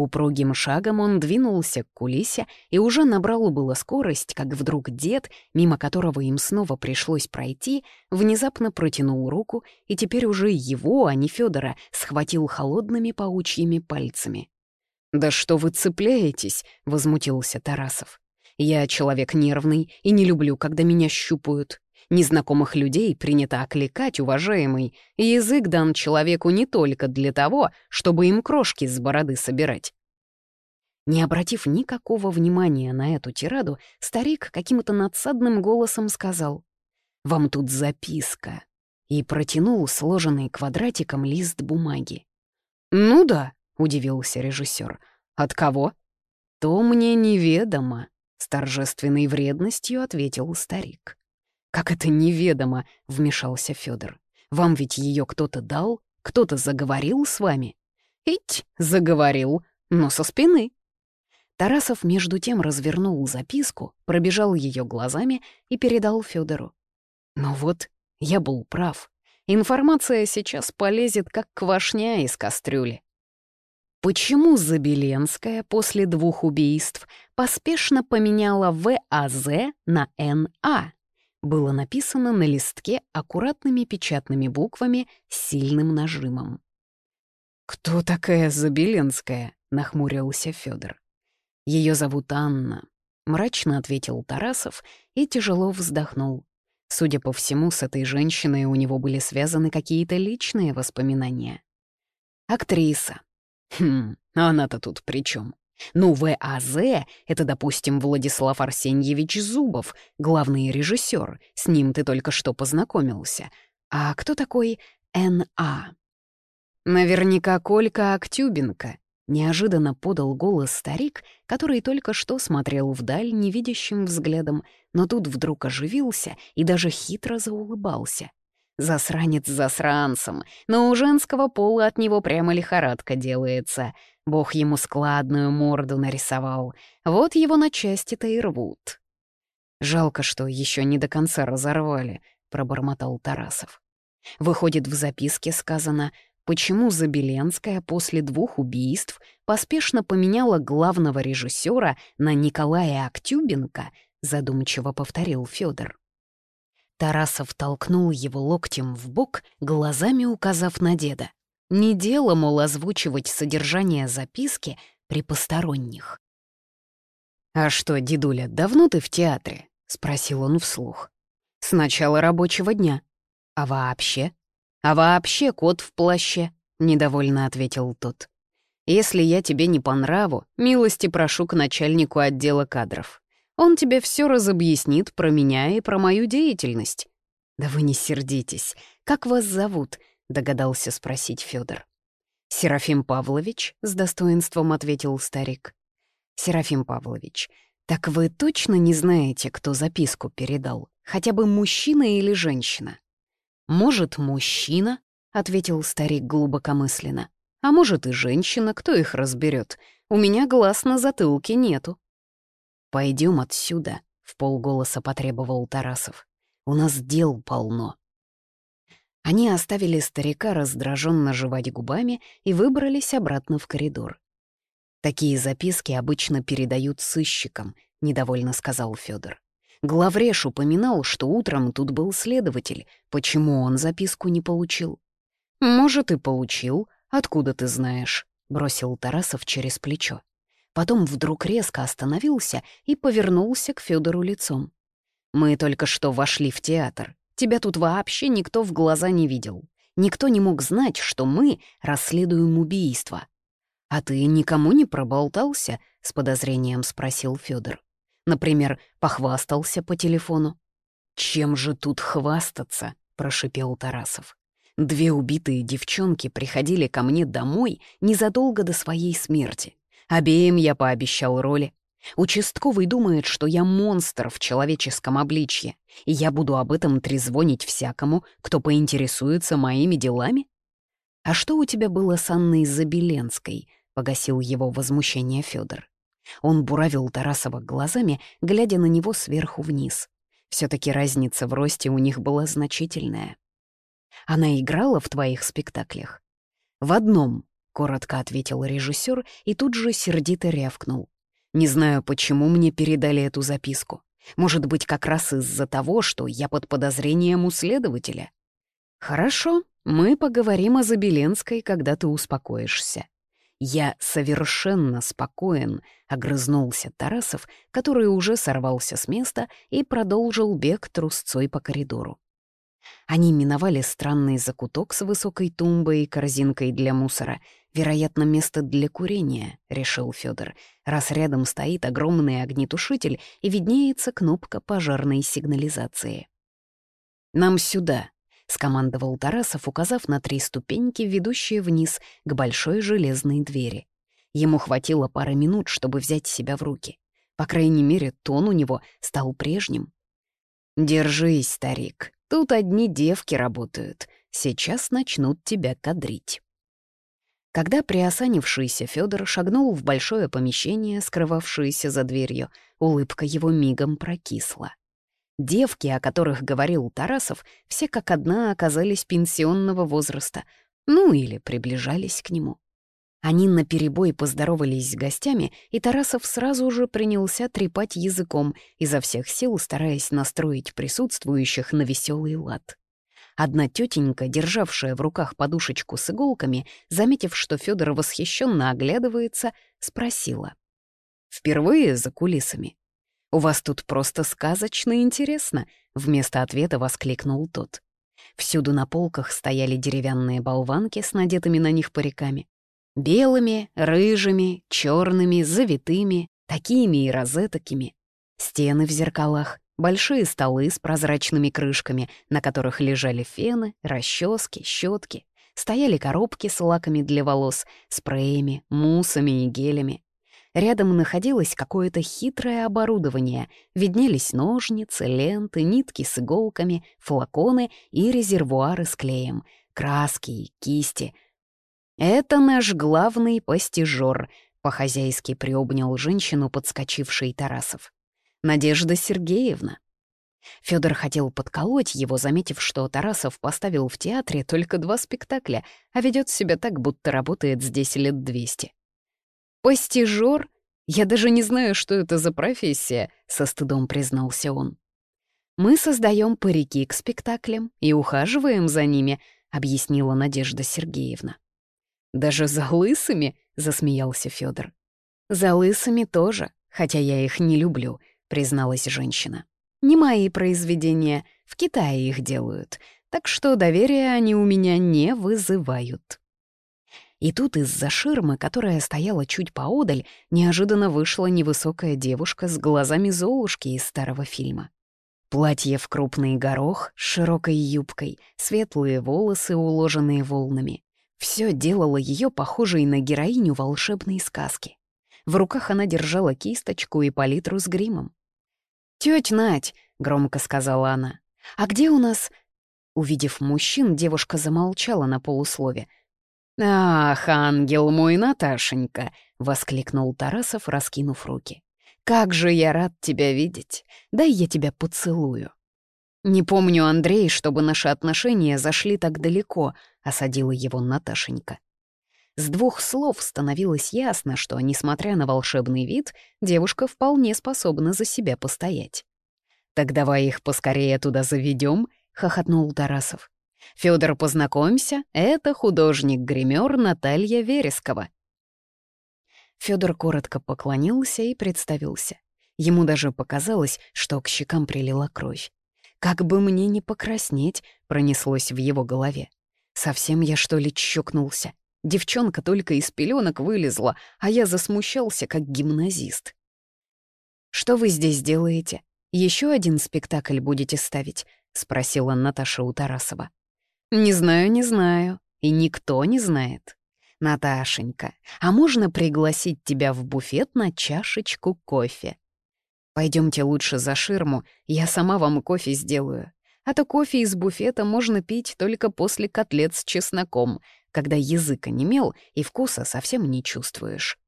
Упругим шагом он двинулся к кулисе и уже набрал было скорость, как вдруг дед, мимо которого им снова пришлось пройти, внезапно протянул руку, и теперь уже его, а не Федора, схватил холодными паучьими пальцами. «Да что вы цепляетесь?» — возмутился Тарасов. «Я человек нервный и не люблю, когда меня щупают. Незнакомых людей принято окликать, уважаемый, язык дан человеку не только для того, чтобы им крошки с бороды собирать. Не обратив никакого внимания на эту тираду, старик каким-то надсадным голосом сказал «Вам тут записка» и протянул сложенный квадратиком лист бумаги. «Ну да», — удивился режиссер. «От кого?» «То мне неведомо», — с торжественной вредностью ответил старик. «Как это неведомо», — вмешался Федор. «Вам ведь ее кто-то дал? Кто-то заговорил с вами?» «Ить, заговорил, но со спины». Тарасов между тем развернул записку, пробежал ее глазами и передал Федору. «Ну вот, я был прав. Информация сейчас полезет, как квашня из кастрюли». Почему Забеленская после двух убийств поспешно поменяла ВАЗ на НА? Было написано на листке аккуратными печатными буквами с сильным нажимом. «Кто такая Забеленская?» — нахмурился Федор. Ее зовут Анна», — мрачно ответил Тарасов и тяжело вздохнул. Судя по всему, с этой женщиной у него были связаны какие-то личные воспоминания. «Актриса». «Хм, она-то тут при чем? Ну, ВАЗ — это, допустим, Владислав Арсеньевич Зубов, главный режиссер. С ним ты только что познакомился. А кто такой Н.А.? Наверняка Колька Актюбенко. Неожиданно подал голос старик, который только что смотрел вдаль невидящим взглядом, но тут вдруг оживился и даже хитро заулыбался. Засранец засранцем, но у женского пола от него прямо лихорадка делается. Бог ему складную морду нарисовал. Вот его на части-то и рвут. «Жалко, что еще не до конца разорвали», — пробормотал Тарасов. Выходит, в записке сказано, почему Забеленская после двух убийств поспешно поменяла главного режиссера на Николая Актюбенко, задумчиво повторил Федор. Тарасов толкнул его локтем в бок, глазами указав на деда. Не дело, мол, озвучивать содержание записки при посторонних. «А что, дедуля, давно ты в театре?» — спросил он вслух. «С начала рабочего дня. А вообще?» «А вообще кот в плаще», — недовольно ответил тот. «Если я тебе не по нраву, милости прошу к начальнику отдела кадров. Он тебе все разобъяснит про меня и про мою деятельность. Да вы не сердитесь. «Как вас зовут?» — догадался спросить Федор. «Серафим Павлович», — с достоинством ответил старик. «Серафим Павлович, так вы точно не знаете, кто записку передал? Хотя бы мужчина или женщина?» «Может, мужчина?» — ответил старик глубокомысленно. «А может, и женщина, кто их разберет? У меня глаз на затылке нету». Пойдем отсюда», — в полголоса потребовал Тарасов. «У нас дел полно». Они оставили старика раздраженно жевать губами и выбрались обратно в коридор. «Такие записки обычно передают сыщикам», — недовольно сказал Федор. Главреш упоминал, что утром тут был следователь. Почему он записку не получил? «Может, и получил. Откуда ты знаешь?» — бросил Тарасов через плечо. Потом вдруг резко остановился и повернулся к Федору лицом. «Мы только что вошли в театр. Тебя тут вообще никто в глаза не видел. Никто не мог знать, что мы расследуем убийство. «А ты никому не проболтался?» — с подозрением спросил Федор. Например, похвастался по телефону. «Чем же тут хвастаться?» — прошипел Тарасов. «Две убитые девчонки приходили ко мне домой незадолго до своей смерти. Обеим я пообещал роли. Участковый думает, что я монстр в человеческом обличье, и я буду об этом трезвонить всякому, кто поинтересуется моими делами? А что у тебя было с Анной Забеленской? погасил его возмущение Федор. Он буравил Тарасова глазами, глядя на него сверху вниз. все таки разница в росте у них была значительная. Она играла в твоих спектаклях? В одном, коротко ответил режиссер и тут же сердито рявкнул. Не знаю, почему мне передали эту записку. Может быть, как раз из-за того, что я под подозрением у следователя. Хорошо, мы поговорим о Забеленской, когда ты успокоишься. «Я совершенно спокоен», — огрызнулся Тарасов, который уже сорвался с места и продолжил бег трусцой по коридору. Они миновали странный закуток с высокой тумбой и корзинкой для мусора. Вероятно, место для курения, — решил Федор, раз рядом стоит огромный огнетушитель и виднеется кнопка пожарной сигнализации. «Нам сюда», — скомандовал Тарасов, указав на три ступеньки, ведущие вниз к большой железной двери. Ему хватило пары минут, чтобы взять себя в руки. По крайней мере, тон у него стал прежним. «Держись, старик, тут одни девки работают. Сейчас начнут тебя кадрить». Когда приосанившийся Федор шагнул в большое помещение, скрывавшееся за дверью, улыбка его мигом прокисла. Девки, о которых говорил Тарасов, все как одна оказались пенсионного возраста, ну или приближались к нему. Они наперебой поздоровались с гостями, и Тарасов сразу же принялся трепать языком, изо всех сил стараясь настроить присутствующих на веселый лад. Одна тетенька, державшая в руках подушечку с иголками, заметив, что Федор восхищенно оглядывается, спросила. «Впервые за кулисами?» «У вас тут просто сказочно интересно», — вместо ответа воскликнул тот. Всюду на полках стояли деревянные болванки с надетыми на них париками. Белыми, рыжими, черными, завитыми, такими и розетокими. Стены в зеркалах, большие столы с прозрачными крышками, на которых лежали фены, расчески, щетки. Стояли коробки с лаками для волос, спреями, муссами и гелями. Рядом находилось какое-то хитрое оборудование. Виднелись ножницы, ленты, нитки с иголками, флаконы и резервуары с клеем, краски и кисти. «Это наш главный постижор», — по-хозяйски приобнял женщину, подскочивший Тарасов. «Надежда Сергеевна». Федор хотел подколоть его, заметив, что Тарасов поставил в театре только два спектакля, а ведет себя так, будто работает здесь лет двести. «Постижор? Я даже не знаю, что это за профессия», — со стыдом признался он. «Мы создаем парики к спектаклям и ухаживаем за ними», — объяснила Надежда Сергеевна. «Даже за лысыми?» — засмеялся Федор. «За лысыми тоже, хотя я их не люблю», — призналась женщина. «Не мои произведения, в Китае их делают, так что доверия они у меня не вызывают». И тут из-за ширмы, которая стояла чуть поодаль, неожиданно вышла невысокая девушка с глазами Золушки из старого фильма. Платье в крупный горох с широкой юбкой, светлые волосы, уложенные волнами. Все делало ее похожей на героиню волшебной сказки. В руках она держала кисточку и палитру с гримом. «Тёть Надь!» — громко сказала она. «А где у нас...» Увидев мужчин, девушка замолчала на полуслове. «Ах, ангел мой, Наташенька!» — воскликнул Тарасов, раскинув руки. «Как же я рад тебя видеть! Дай я тебя поцелую!» «Не помню, Андрей, чтобы наши отношения зашли так далеко», — осадила его Наташенька. С двух слов становилось ясно, что, несмотря на волшебный вид, девушка вполне способна за себя постоять. «Так давай их поскорее туда заведем, хохотнул Тарасов. Федор, познакомься, это художник-гример Наталья Верескова. Федор коротко поклонился и представился. Ему даже показалось, что к щекам прилила кровь. «Как бы мне не покраснеть», — пронеслось в его голове. «Совсем я, что ли, чокнулся? Девчонка только из пеленок вылезла, а я засмущался, как гимназист». «Что вы здесь делаете? Еще один спектакль будете ставить?» — спросила Наташа у Тарасова. «Не знаю, не знаю. И никто не знает. «Наташенька, а можно пригласить тебя в буфет на чашечку кофе?» Пойдемте лучше за ширму, я сама вам кофе сделаю. А то кофе из буфета можно пить только после котлет с чесноком, когда язык онемел и вкуса совсем не чувствуешь.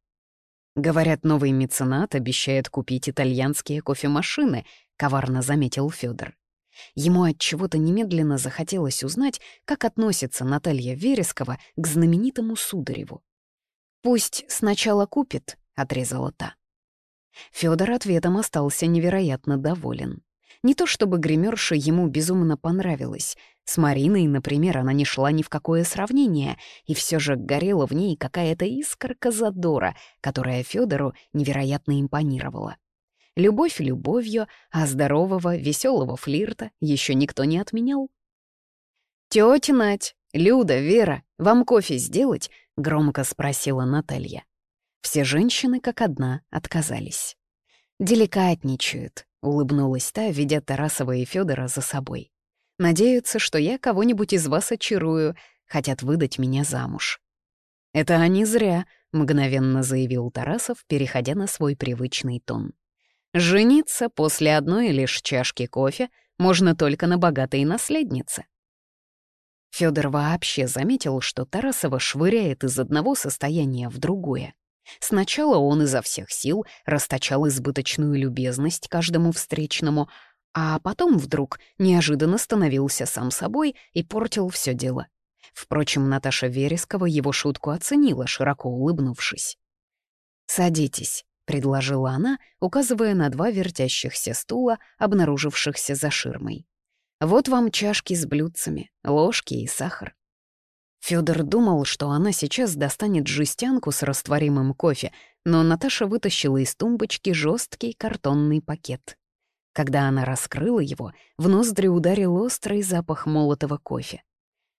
Говорят, новый меценат обещает купить итальянские кофемашины, коварно заметил Федор. Ему от чего-то немедленно захотелось узнать, как относится Наталья Верескова к знаменитому Судареву. «Пусть сначала купит», — отрезала та. Федор ответом остался невероятно доволен. Не то чтобы гримерша ему безумно понравилась. С Мариной, например, она не шла ни в какое сравнение, и все же горела в ней какая-то искорка задора, которая Федору невероятно импонировала. Любовь любовью, а здорового, веселого флирта еще никто не отменял. «Тётя Нать, Люда, Вера, вам кофе сделать?» — громко спросила Наталья. Все женщины, как одна, отказались. «Деликатничают», — улыбнулась та, ведя Тарасова и Федора за собой. «Надеются, что я кого-нибудь из вас очарую, хотят выдать меня замуж». «Это они зря», — мгновенно заявил Тарасов, переходя на свой привычный тон. Жениться после одной лишь чашки кофе можно только на богатой наследнице. Фёдор вообще заметил, что Тарасова швыряет из одного состояния в другое. Сначала он изо всех сил расточал избыточную любезность каждому встречному, а потом вдруг неожиданно становился сам собой и портил все дело. Впрочем, Наташа Верескова его шутку оценила, широко улыбнувшись. «Садитесь», — предложила она, указывая на два вертящихся стула, обнаружившихся за ширмой. «Вот вам чашки с блюдцами, ложки и сахар». Фёдор думал, что она сейчас достанет жестянку с растворимым кофе, но Наташа вытащила из тумбочки жесткий картонный пакет. Когда она раскрыла его, в ноздри ударил острый запах молотого кофе.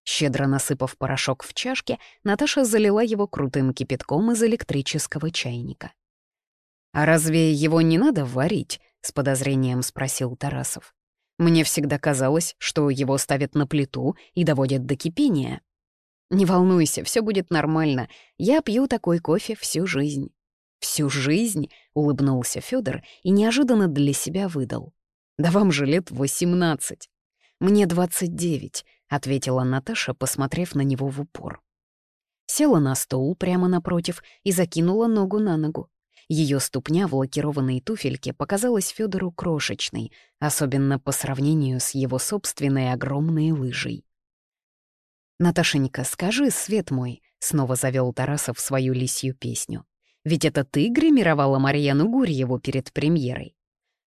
Щедро насыпав порошок в чашке, Наташа залила его крутым кипятком из электрического чайника. «А разве его не надо варить?» — с подозрением спросил Тарасов. «Мне всегда казалось, что его ставят на плиту и доводят до кипения». «Не волнуйся, все будет нормально. Я пью такой кофе всю жизнь». «Всю жизнь?» — улыбнулся Федор и неожиданно для себя выдал. «Да вам же лет восемнадцать». «Мне двадцать девять», — ответила Наташа, посмотрев на него в упор. Села на стол прямо напротив и закинула ногу на ногу. Ее ступня в лакированной туфельке показалась Федору крошечной, особенно по сравнению с его собственной огромной лыжей. «Наташенька, скажи, свет мой», — снова завел Тарасов свою лисью песню. «Ведь это ты гримировала Марьяну Гурьеву перед премьерой?»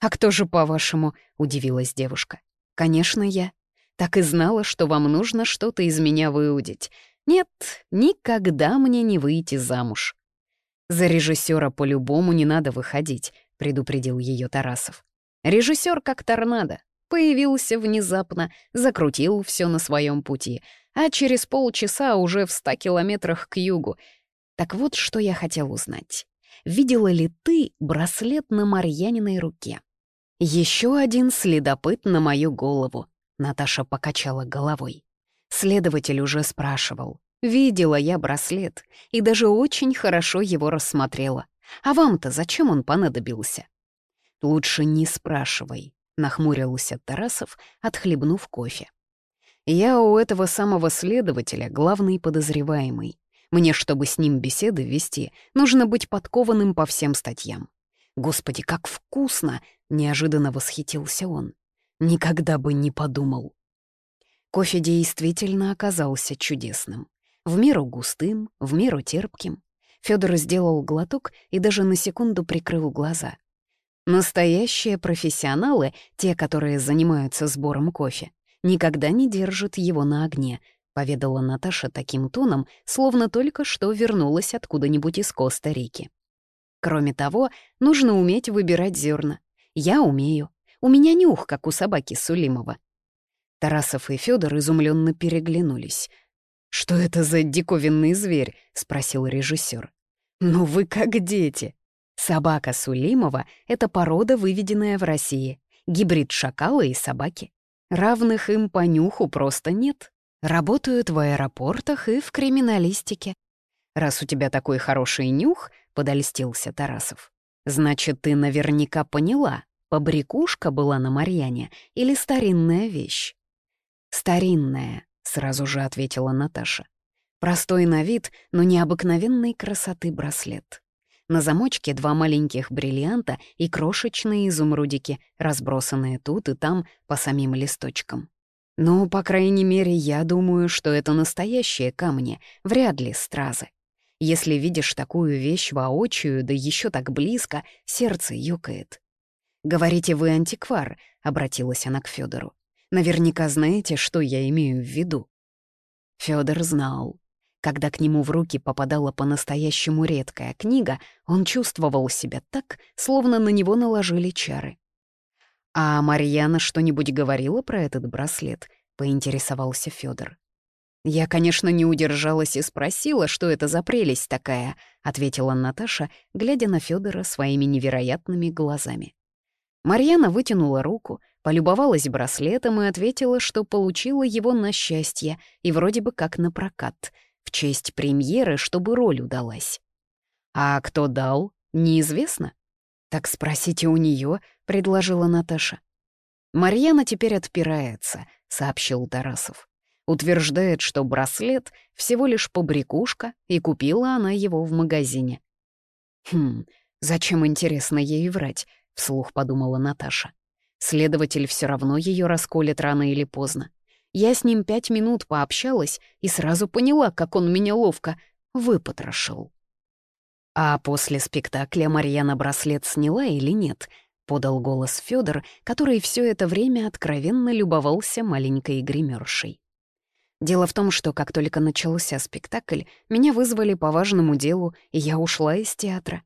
«А кто же, по-вашему?» — удивилась девушка. «Конечно, я. Так и знала, что вам нужно что-то из меня выудить. Нет, никогда мне не выйти замуж. «За режиссера по-любому не надо выходить», — предупредил ее Тарасов. Режиссер как торнадо. Появился внезапно, закрутил все на своем пути, а через полчаса уже в ста километрах к югу. Так вот, что я хотел узнать. Видела ли ты браслет на Марьяниной руке? Еще один следопыт на мою голову. Наташа покачала головой. Следователь уже спрашивал. Видела я браслет и даже очень хорошо его рассмотрела. А вам-то зачем он понадобился? Лучше не спрашивай, нахмурился Тарасов, отхлебнув кофе. Я у этого самого следователя главный подозреваемый. Мне, чтобы с ним беседы вести, нужно быть подкованным по всем статьям. Господи, как вкусно! Неожиданно восхитился он. Никогда бы не подумал. Кофе действительно оказался чудесным. В меру густым, в меру терпким. Фёдор сделал глоток и даже на секунду прикрыл глаза. Настоящие профессионалы, те, которые занимаются сбором кофе, никогда не держат его на огне, поведала Наташа таким тоном, словно только что вернулась откуда-нибудь из Коста-Рики. Кроме того, нужно уметь выбирать зерна. Я умею. У меня нюх, как у собаки Сулимова. Тарасов и Федор изумленно переглянулись. «Что это за диковинный зверь?» — спросил режиссер. «Ну вы как дети!» Собака Сулимова — это порода, выведенная в России. Гибрид шакала и собаки. Равных им по нюху просто нет. Работают в аэропортах и в криминалистике. «Раз у тебя такой хороший нюх», — подольстился Тарасов, «значит, ты наверняка поняла, побрякушка была на Марьяне или старинная вещь?» «Старинная», — сразу же ответила Наташа. «Простой на вид, но необыкновенной красоты браслет». На замочке два маленьких бриллианта и крошечные изумрудики, разбросанные тут и там по самим листочкам. Ну, по крайней мере, я думаю, что это настоящие камни, вряд ли стразы. Если видишь такую вещь воочию, да еще так близко, сердце ёкает. «Говорите, вы антиквар», — обратилась она к Федору. «Наверняка знаете, что я имею в виду». Федор знал. Когда к нему в руки попадала по-настоящему редкая книга, он чувствовал себя так, словно на него наложили чары. «А Марьяна что-нибудь говорила про этот браслет?» — поинтересовался Федор. «Я, конечно, не удержалась и спросила, что это за прелесть такая», — ответила Наташа, глядя на Федора своими невероятными глазами. Марьяна вытянула руку, полюбовалась браслетом и ответила, что получила его на счастье и вроде бы как на прокат — в честь премьеры, чтобы роль удалась. А кто дал, неизвестно. Так спросите у нее, предложила Наташа. Марьяна теперь отпирается, сообщил Тарасов. Утверждает, что браслет всего лишь побрякушка, и купила она его в магазине. Хм, зачем интересно ей врать, вслух подумала Наташа. Следователь все равно ее расколет рано или поздно. Я с ним пять минут пообщалась и сразу поняла, как он меня ловко выпотрошил. «А после спектакля Марьяна браслет сняла или нет?» — подал голос Федор, который все это время откровенно любовался маленькой гримершей. Дело в том, что как только начался спектакль, меня вызвали по важному делу, и я ушла из театра.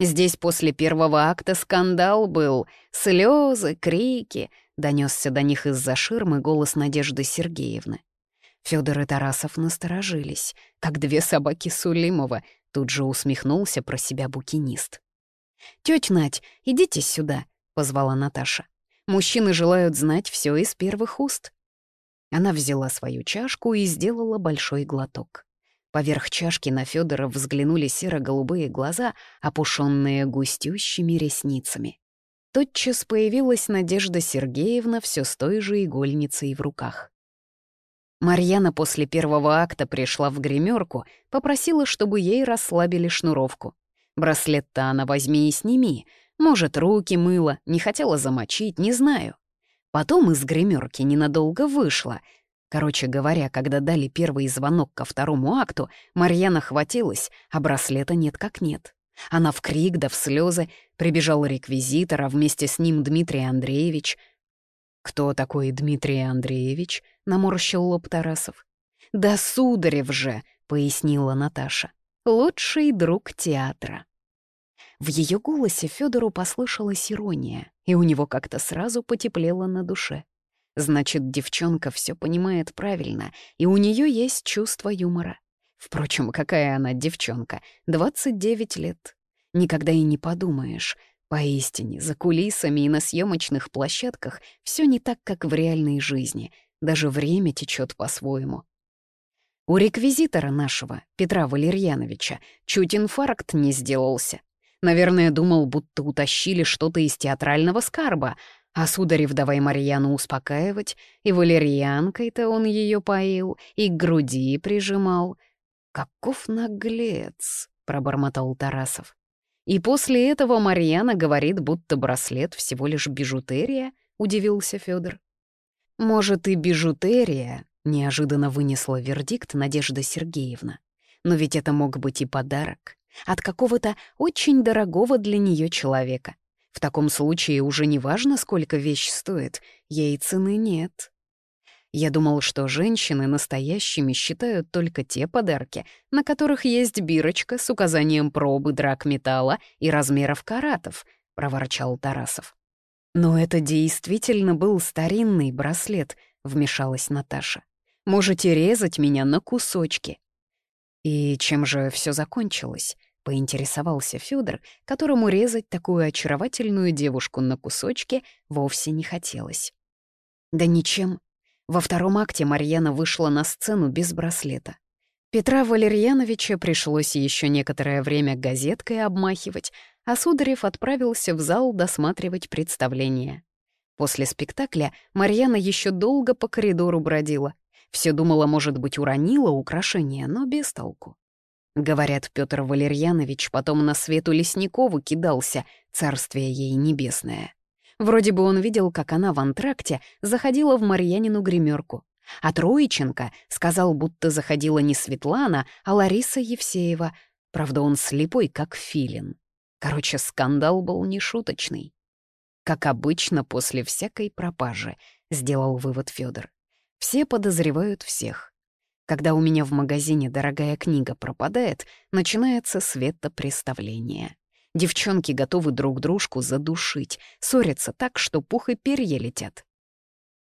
Здесь после первого акта скандал был, слезы, крики, Донесся до них из-за ширмы голос Надежды Сергеевны. Федор и Тарасов насторожились, как две собаки Сулимова, тут же усмехнулся про себя букинист. «Тётя Надь, идите сюда», — позвала Наташа. «Мужчины желают знать все из первых уст». Она взяла свою чашку и сделала большой глоток. Поверх чашки на Федора взглянули серо-голубые глаза, опушенные густющими ресницами тотчас появилась Надежда Сергеевна все с той же игольницей в руках. Марьяна после первого акта пришла в гримерку, попросила, чтобы ей расслабили шнуровку. Браслет-то она возьми и сними. Может, руки мыла, не хотела замочить, не знаю. Потом из гримерки ненадолго вышла. Короче говоря, когда дали первый звонок ко второму акту, Марьяна хватилась, а браслета нет как нет. Она в крик да в слезы, прибежал реквизитор, а вместе с ним Дмитрий Андреевич. «Кто такой Дмитрий Андреевич?» — наморщил лоб Тарасов. «Да Сударев же!» — пояснила Наташа. «Лучший друг театра». В ее голосе Федору послышалась ирония, и у него как-то сразу потеплело на душе. Значит, девчонка все понимает правильно, и у нее есть чувство юмора. Впрочем, какая она девчонка, 29 лет. Никогда и не подумаешь. Поистине, за кулисами и на съемочных площадках все не так, как в реальной жизни. Даже время течет по-своему. У реквизитора нашего, Петра Валерьяновича, чуть инфаркт не сделался. Наверное, думал, будто утащили что-то из театрального скарба, а сударев давай Марьяну успокаивать, и валерьянкой-то он ее поил, и к груди прижимал. «Каков наглец!» — пробормотал Тарасов. «И после этого Марьяна говорит, будто браслет всего лишь бижутерия?» — удивился Федор. «Может, и бижутерия», — неожиданно вынесла вердикт Надежда Сергеевна. «Но ведь это мог быть и подарок от какого-то очень дорогого для нее человека. В таком случае уже не важно, сколько вещь стоит, ей цены нет. Я думал, что женщины настоящими считают только те подарки, на которых есть бирочка с указанием пробы драк металла и размеров каратов, — проворчал Тарасов. «Но это действительно был старинный браслет», — вмешалась Наташа. «Можете резать меня на кусочки». «И чем же все закончилось?» — поинтересовался Федор, которому резать такую очаровательную девушку на кусочки вовсе не хотелось. «Да ничем. Во втором акте Марьяна вышла на сцену без браслета. Петра Валерьяновича пришлось еще некоторое время газеткой обмахивать, а Сударев отправился в зал досматривать представление. После спектакля Марьяна еще долго по коридору бродила. Все думала, может быть, уронила украшение, но без толку. Говорят, Петр Валерьянович потом на свету Лесникову кидался, царствие ей небесное. Вроде бы он видел, как она в антракте заходила в Марьянину гримерку. А Троиченко сказал, будто заходила не Светлана, а Лариса Евсеева. Правда, он слепой, как филин. Короче, скандал был нешуточный. Как обычно после всякой пропажи, сделал вывод Федор. Все подозревают всех. Когда у меня в магазине дорогая книга пропадает, начинается светопреставление. Девчонки готовы друг дружку задушить, ссорятся так, что пух и перья летят.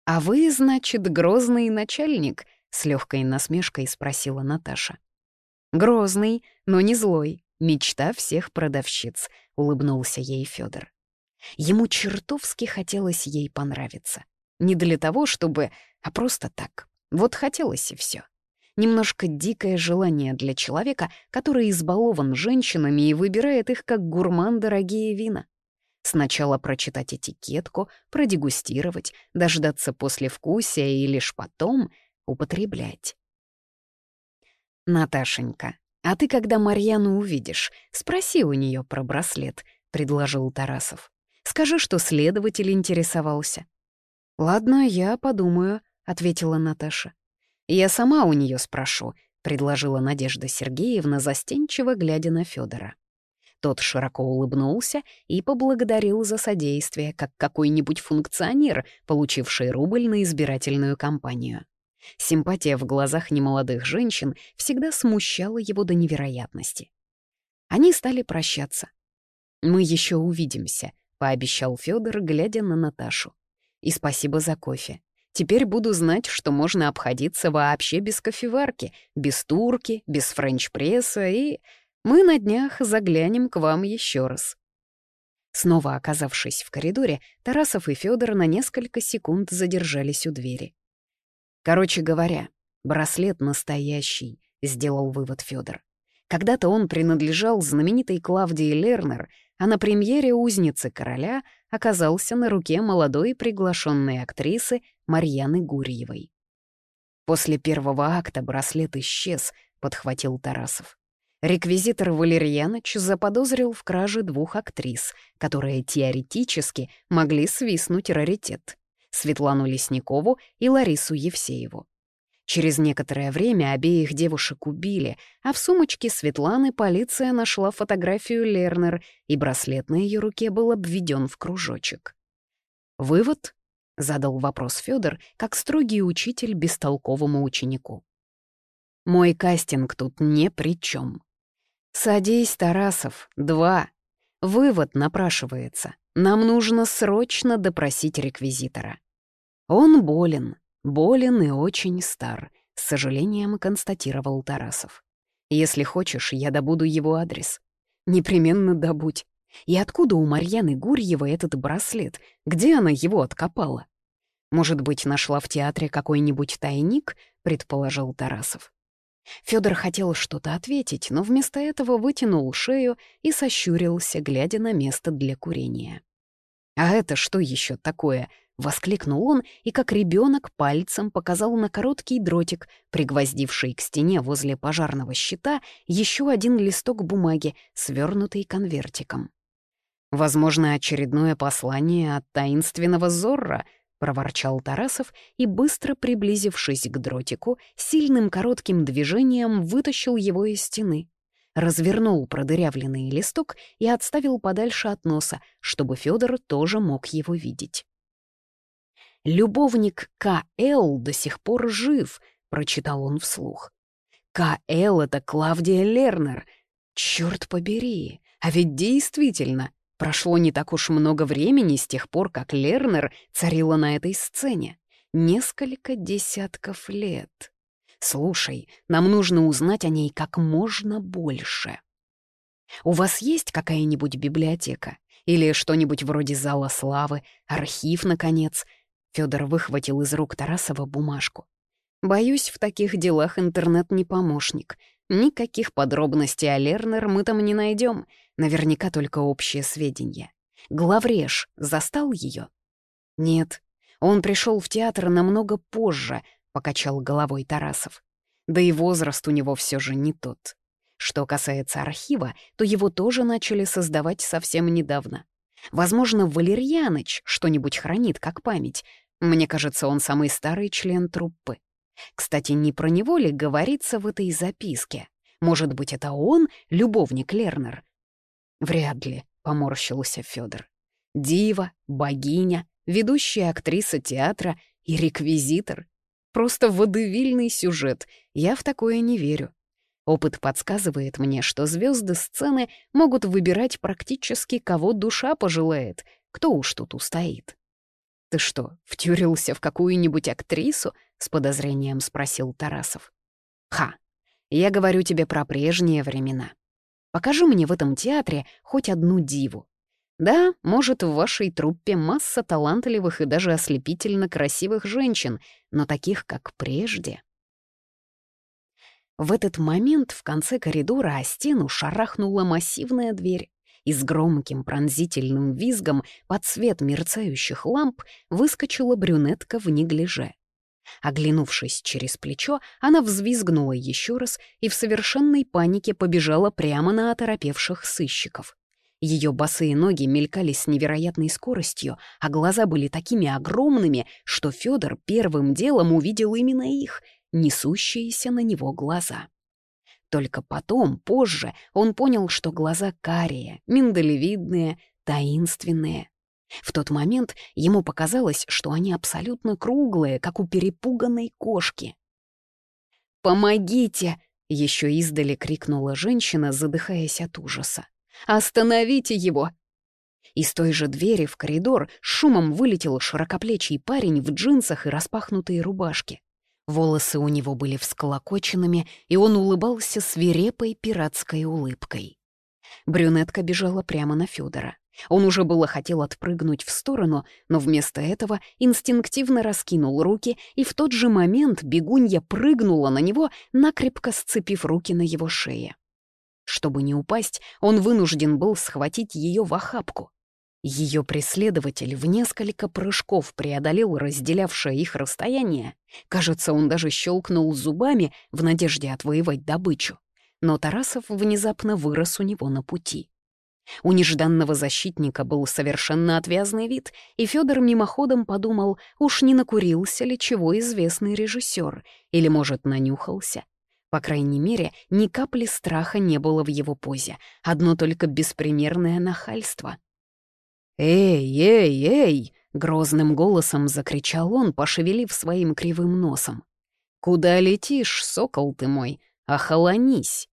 «А вы, значит, грозный начальник?» — с легкой насмешкой спросила Наташа. «Грозный, но не злой. Мечта всех продавщиц», — улыбнулся ей Федор. Ему чертовски хотелось ей понравиться. Не для того, чтобы... а просто так. Вот хотелось и все немножко дикое желание для человека, который избалован женщинами и выбирает их как гурман дорогие вина. Сначала прочитать этикетку, продегустировать, дождаться послевкусия и лишь потом употреблять. «Наташенька, а ты, когда Марьяну увидишь, спроси у нее про браслет», — предложил Тарасов. «Скажи, что следователь интересовался». «Ладно, я подумаю», — ответила Наташа. «Я сама у нее спрошу», — предложила Надежда Сергеевна, застенчиво глядя на Федора. Тот широко улыбнулся и поблагодарил за содействие, как какой-нибудь функционер, получивший рубль на избирательную кампанию. Симпатия в глазах немолодых женщин всегда смущала его до невероятности. Они стали прощаться. «Мы еще увидимся», — пообещал Федор, глядя на Наташу. «И спасибо за кофе. Теперь буду знать, что можно обходиться вообще без кофеварки, без турки, без френч-пресса, и мы на днях заглянем к вам еще раз». Снова оказавшись в коридоре, Тарасов и Федор на несколько секунд задержались у двери. «Короче говоря, браслет настоящий», — сделал вывод Федор. Когда-то он принадлежал знаменитой Клавдии Лернер, а на премьере «Узницы короля» оказался на руке молодой приглашенной актрисы Марьяны Гурьевой. После первого акта браслет исчез, подхватил Тарасов. Реквизитор Валерьяныч заподозрил в краже двух актрис, которые теоретически могли свистнуть раритет — Светлану Лесникову и Ларису Евсееву. Через некоторое время обеих девушек убили, а в сумочке Светланы полиция нашла фотографию Лернер, и браслет на ее руке был обведен в кружочек. Вывод — задал вопрос Федор, как строгий учитель бестолковому ученику. «Мой кастинг тут ни при чем. Садись, Тарасов, два. Вывод напрашивается. Нам нужно срочно допросить реквизитора. Он болен, болен и очень стар», — с сожалением констатировал Тарасов. «Если хочешь, я добуду его адрес. Непременно добудь. И откуда у Марьяны Гурьевой этот браслет? Где она его откопала? Может быть, нашла в театре какой-нибудь тайник, предположил Тарасов. Федор хотел что-то ответить, но вместо этого вытянул шею и сощурился, глядя на место для курения. «А это что еще такое?» — воскликнул он и, как ребенок, пальцем показал на короткий дротик, пригвоздивший к стене возле пожарного щита еще один листок бумаги, свернутый конвертиком. «Возможно, очередное послание от таинственного Зорро», — проворчал Тарасов и, быстро приблизившись к дротику, сильным коротким движением вытащил его из стены. Развернул продырявленный листок и отставил подальше от носа, чтобы Федор тоже мог его видеть. «Любовник К.Л. до сих пор жив», — прочитал он вслух. «К.Л. — это Клавдия Лернер. Черт побери, а ведь действительно Прошло не так уж много времени с тех пор, как Лернер царила на этой сцене. Несколько десятков лет. Слушай, нам нужно узнать о ней как можно больше. У вас есть какая-нибудь библиотека? Или что-нибудь вроде зала славы, архив, наконец? Федор выхватил из рук Тарасова бумажку. Боюсь, в таких делах интернет не помощник. Никаких подробностей о Лернер мы там не найдем. Наверняка только общие сведения. Главреж застал ее? Нет, он пришел в театр намного позже, покачал головой Тарасов. Да и возраст у него все же не тот. Что касается архива, то его тоже начали создавать совсем недавно. Возможно, Валерьяныч что-нибудь хранит как память. Мне кажется, он самый старый член труппы. Кстати, не про него ли говорится в этой записке? Может быть, это он, любовник Лернер, Вряд ли, поморщился Федор. Дива, богиня, ведущая актриса театра и реквизитор. Просто водевильный сюжет. Я в такое не верю. Опыт подсказывает мне, что звезды сцены могут выбирать практически кого душа пожелает, кто уж тут устоит. «Ты что, втюрился в какую-нибудь актрису?» — с подозрением спросил Тарасов. «Ха, я говорю тебе про прежние времена. Покажи мне в этом театре хоть одну диву. Да, может, в вашей труппе масса талантливых и даже ослепительно красивых женщин, но таких, как прежде. В этот момент в конце коридора о стену шарахнула массивная дверь, и с громким пронзительным визгом под свет мерцающих ламп выскочила брюнетка в неглиже. Оглянувшись через плечо, она взвизгнула еще раз и в совершенной панике побежала прямо на оторопевших сыщиков. Ее босые ноги мелькали с невероятной скоростью, а глаза были такими огромными, что Федор первым делом увидел именно их, несущиеся на него глаза. Только потом, позже, он понял, что глаза карие, миндалевидные, таинственные. В тот момент ему показалось, что они абсолютно круглые, как у перепуганной кошки. «Помогите!» — еще издали крикнула женщина, задыхаясь от ужаса. «Остановите его!» Из той же двери в коридор шумом вылетел широкоплечий парень в джинсах и распахнутой рубашке. Волосы у него были всколокоченными, и он улыбался свирепой пиратской улыбкой. Брюнетка бежала прямо на Федора. Он уже было хотел отпрыгнуть в сторону, но вместо этого инстинктивно раскинул руки, и в тот же момент бегунья прыгнула на него, накрепко сцепив руки на его шее. Чтобы не упасть, он вынужден был схватить ее в охапку. Ее преследователь в несколько прыжков преодолел разделявшее их расстояние. Кажется, он даже щелкнул зубами в надежде отвоевать добычу. Но Тарасов внезапно вырос у него на пути. У нежданного защитника был совершенно отвязный вид, и Федор мимоходом подумал, уж не накурился ли чего известный режиссер, или, может, нанюхался. По крайней мере, ни капли страха не было в его позе, одно только беспримерное нахальство. «Эй, эй, эй!» — грозным голосом закричал он, пошевелив своим кривым носом. «Куда летишь, сокол ты мой? Охолонись!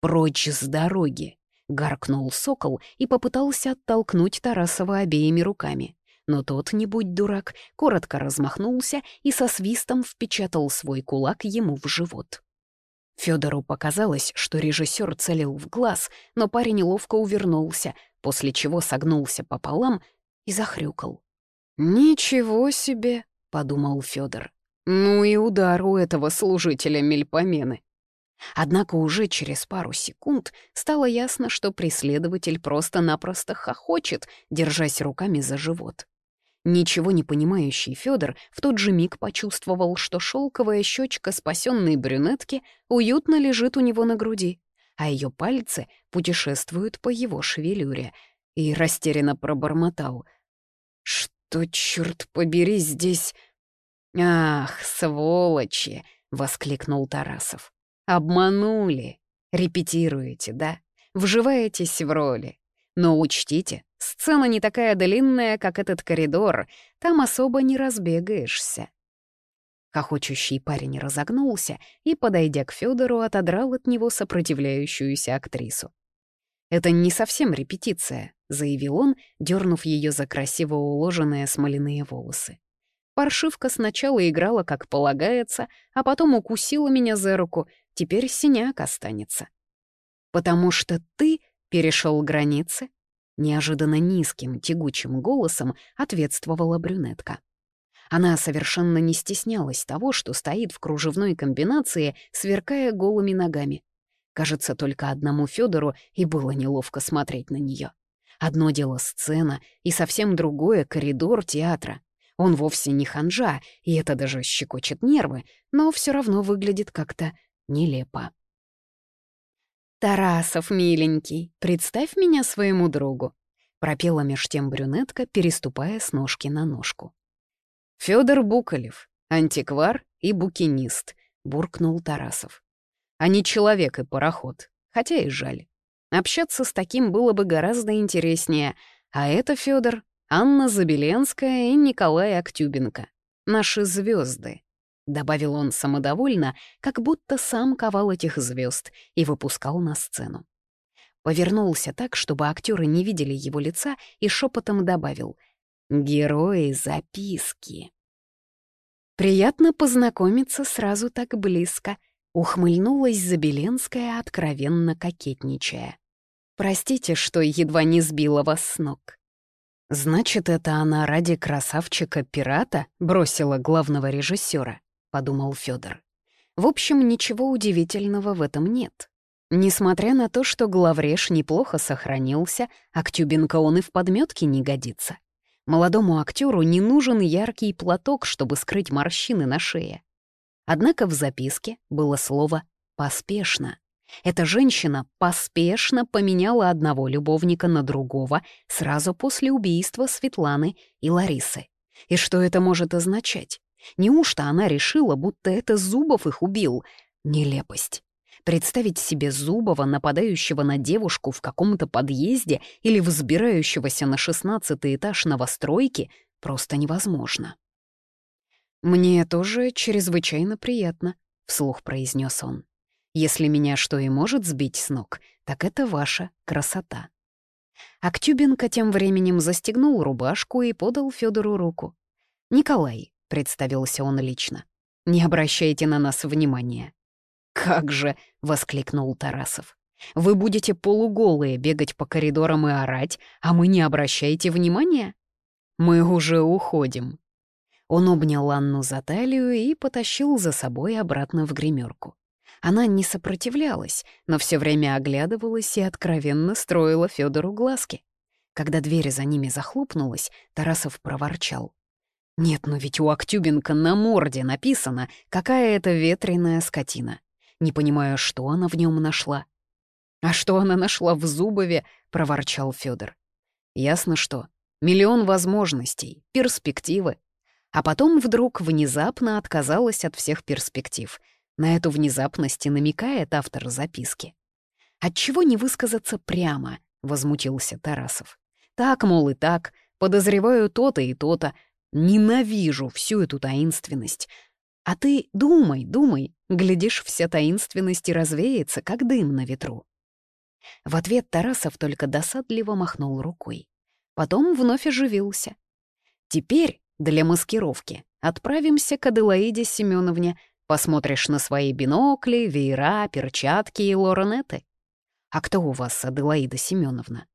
Прочь с дороги! — гаркнул сокол и попытался оттолкнуть Тарасова обеими руками. Но тот, не будь дурак, коротко размахнулся и со свистом впечатал свой кулак ему в живот. Федору показалось, что режиссер целил в глаз, но парень ловко увернулся, после чего согнулся пополам и захрюкал. «Ничего себе!» — подумал Федор. «Ну и удар у этого служителя мельпомены». Однако уже через пару секунд стало ясно, что преследователь просто-напросто хохочет, держась руками за живот. Ничего не понимающий Федор в тот же миг почувствовал, что шелковая щечка спасенной брюнетки уютно лежит у него на груди, а ее пальцы путешествуют по его шевелюре, и растерянно пробормотал. «Что, черт побери, здесь...» «Ах, сволочи!» — воскликнул Тарасов. «Обманули! Репетируете, да? Вживаетесь в роли. Но учтите, сцена не такая длинная, как этот коридор, там особо не разбегаешься». Хохочущий парень разогнулся и, подойдя к Федору, отодрал от него сопротивляющуюся актрису. «Это не совсем репетиция», — заявил он, дернув ее за красиво уложенные смоляные волосы. Паршивка сначала играла, как полагается, а потом укусила меня за руку, теперь синяк останется. «Потому что ты перешел границы?» Неожиданно низким, тягучим голосом ответствовала брюнетка. Она совершенно не стеснялась того, что стоит в кружевной комбинации, сверкая голыми ногами. Кажется, только одному Федору и было неловко смотреть на нее. Одно дело сцена, и совсем другое — коридор театра. Он вовсе не ханжа, и это даже щекочет нервы, но все равно выглядит как-то нелепо. «Тарасов, миленький, представь меня своему другу», — пропела меж тем брюнетка, переступая с ножки на ножку. Федор Буколев, антиквар и букинист», — буркнул Тарасов. «А не человек и пароход, хотя и жаль. Общаться с таким было бы гораздо интереснее, а это Федор Анна Забеленская и Николай Актюбенко. Наши звезды. добавил он самодовольно, как будто сам ковал этих звезд и выпускал на сцену. Повернулся так, чтобы актеры не видели его лица, и шепотом добавил «Герои записки». «Приятно познакомиться сразу так близко», — ухмыльнулась Забеленская, откровенно кокетничая. «Простите, что едва не сбила вас с ног». «Значит, это она ради красавчика-пирата бросила главного режиссера», — подумал Федор. В общем, ничего удивительного в этом нет. Несмотря на то, что главреж неплохо сохранился, а к Тюбинко он и в подметке не годится. Молодому актеру не нужен яркий платок, чтобы скрыть морщины на шее. Однако в записке было слово «поспешно». Эта женщина поспешно поменяла одного любовника на другого сразу после убийства Светланы и Ларисы. И что это может означать? Неужто она решила, будто это Зубов их убил? Нелепость. Представить себе Зубова, нападающего на девушку в каком-то подъезде или взбирающегося на шестнадцатый этаж новостройки, просто невозможно. «Мне тоже чрезвычайно приятно», — вслух произнес он. Если меня что и может сбить с ног, так это ваша красота. Актюбенко тем временем застегнул рубашку и подал Федору руку. «Николай», — представился он лично, — «не обращайте на нас внимания». «Как же!» — воскликнул Тарасов. «Вы будете полуголые бегать по коридорам и орать, а мы не обращаете внимания? Мы уже уходим». Он обнял Анну за талию и потащил за собой обратно в гримерку. Она не сопротивлялась, но все время оглядывалась и откровенно строила Федору глазки. Когда дверь за ними захлопнулась, Тарасов проворчал. «Нет, но ведь у Актюбенко на морде написано, какая это ветреная скотина. Не понимаю, что она в нем нашла». «А что она нашла в Зубове?» — проворчал Федор. «Ясно что. Миллион возможностей, перспективы. А потом вдруг внезапно отказалась от всех перспектив — на эту внезапность и намекает автор записки. «Отчего не высказаться прямо?» — возмутился Тарасов. «Так, мол, и так. Подозреваю то-то и то-то. Ненавижу всю эту таинственность. А ты думай, думай. Глядишь, вся таинственность и развеется, как дым на ветру». В ответ Тарасов только досадливо махнул рукой. Потом вновь оживился. «Теперь для маскировки отправимся к Аделаиде Семеновне, Посмотришь на свои бинокли, веера, перчатки и лоронеты. А кто у вас, Аделаида Семеновна?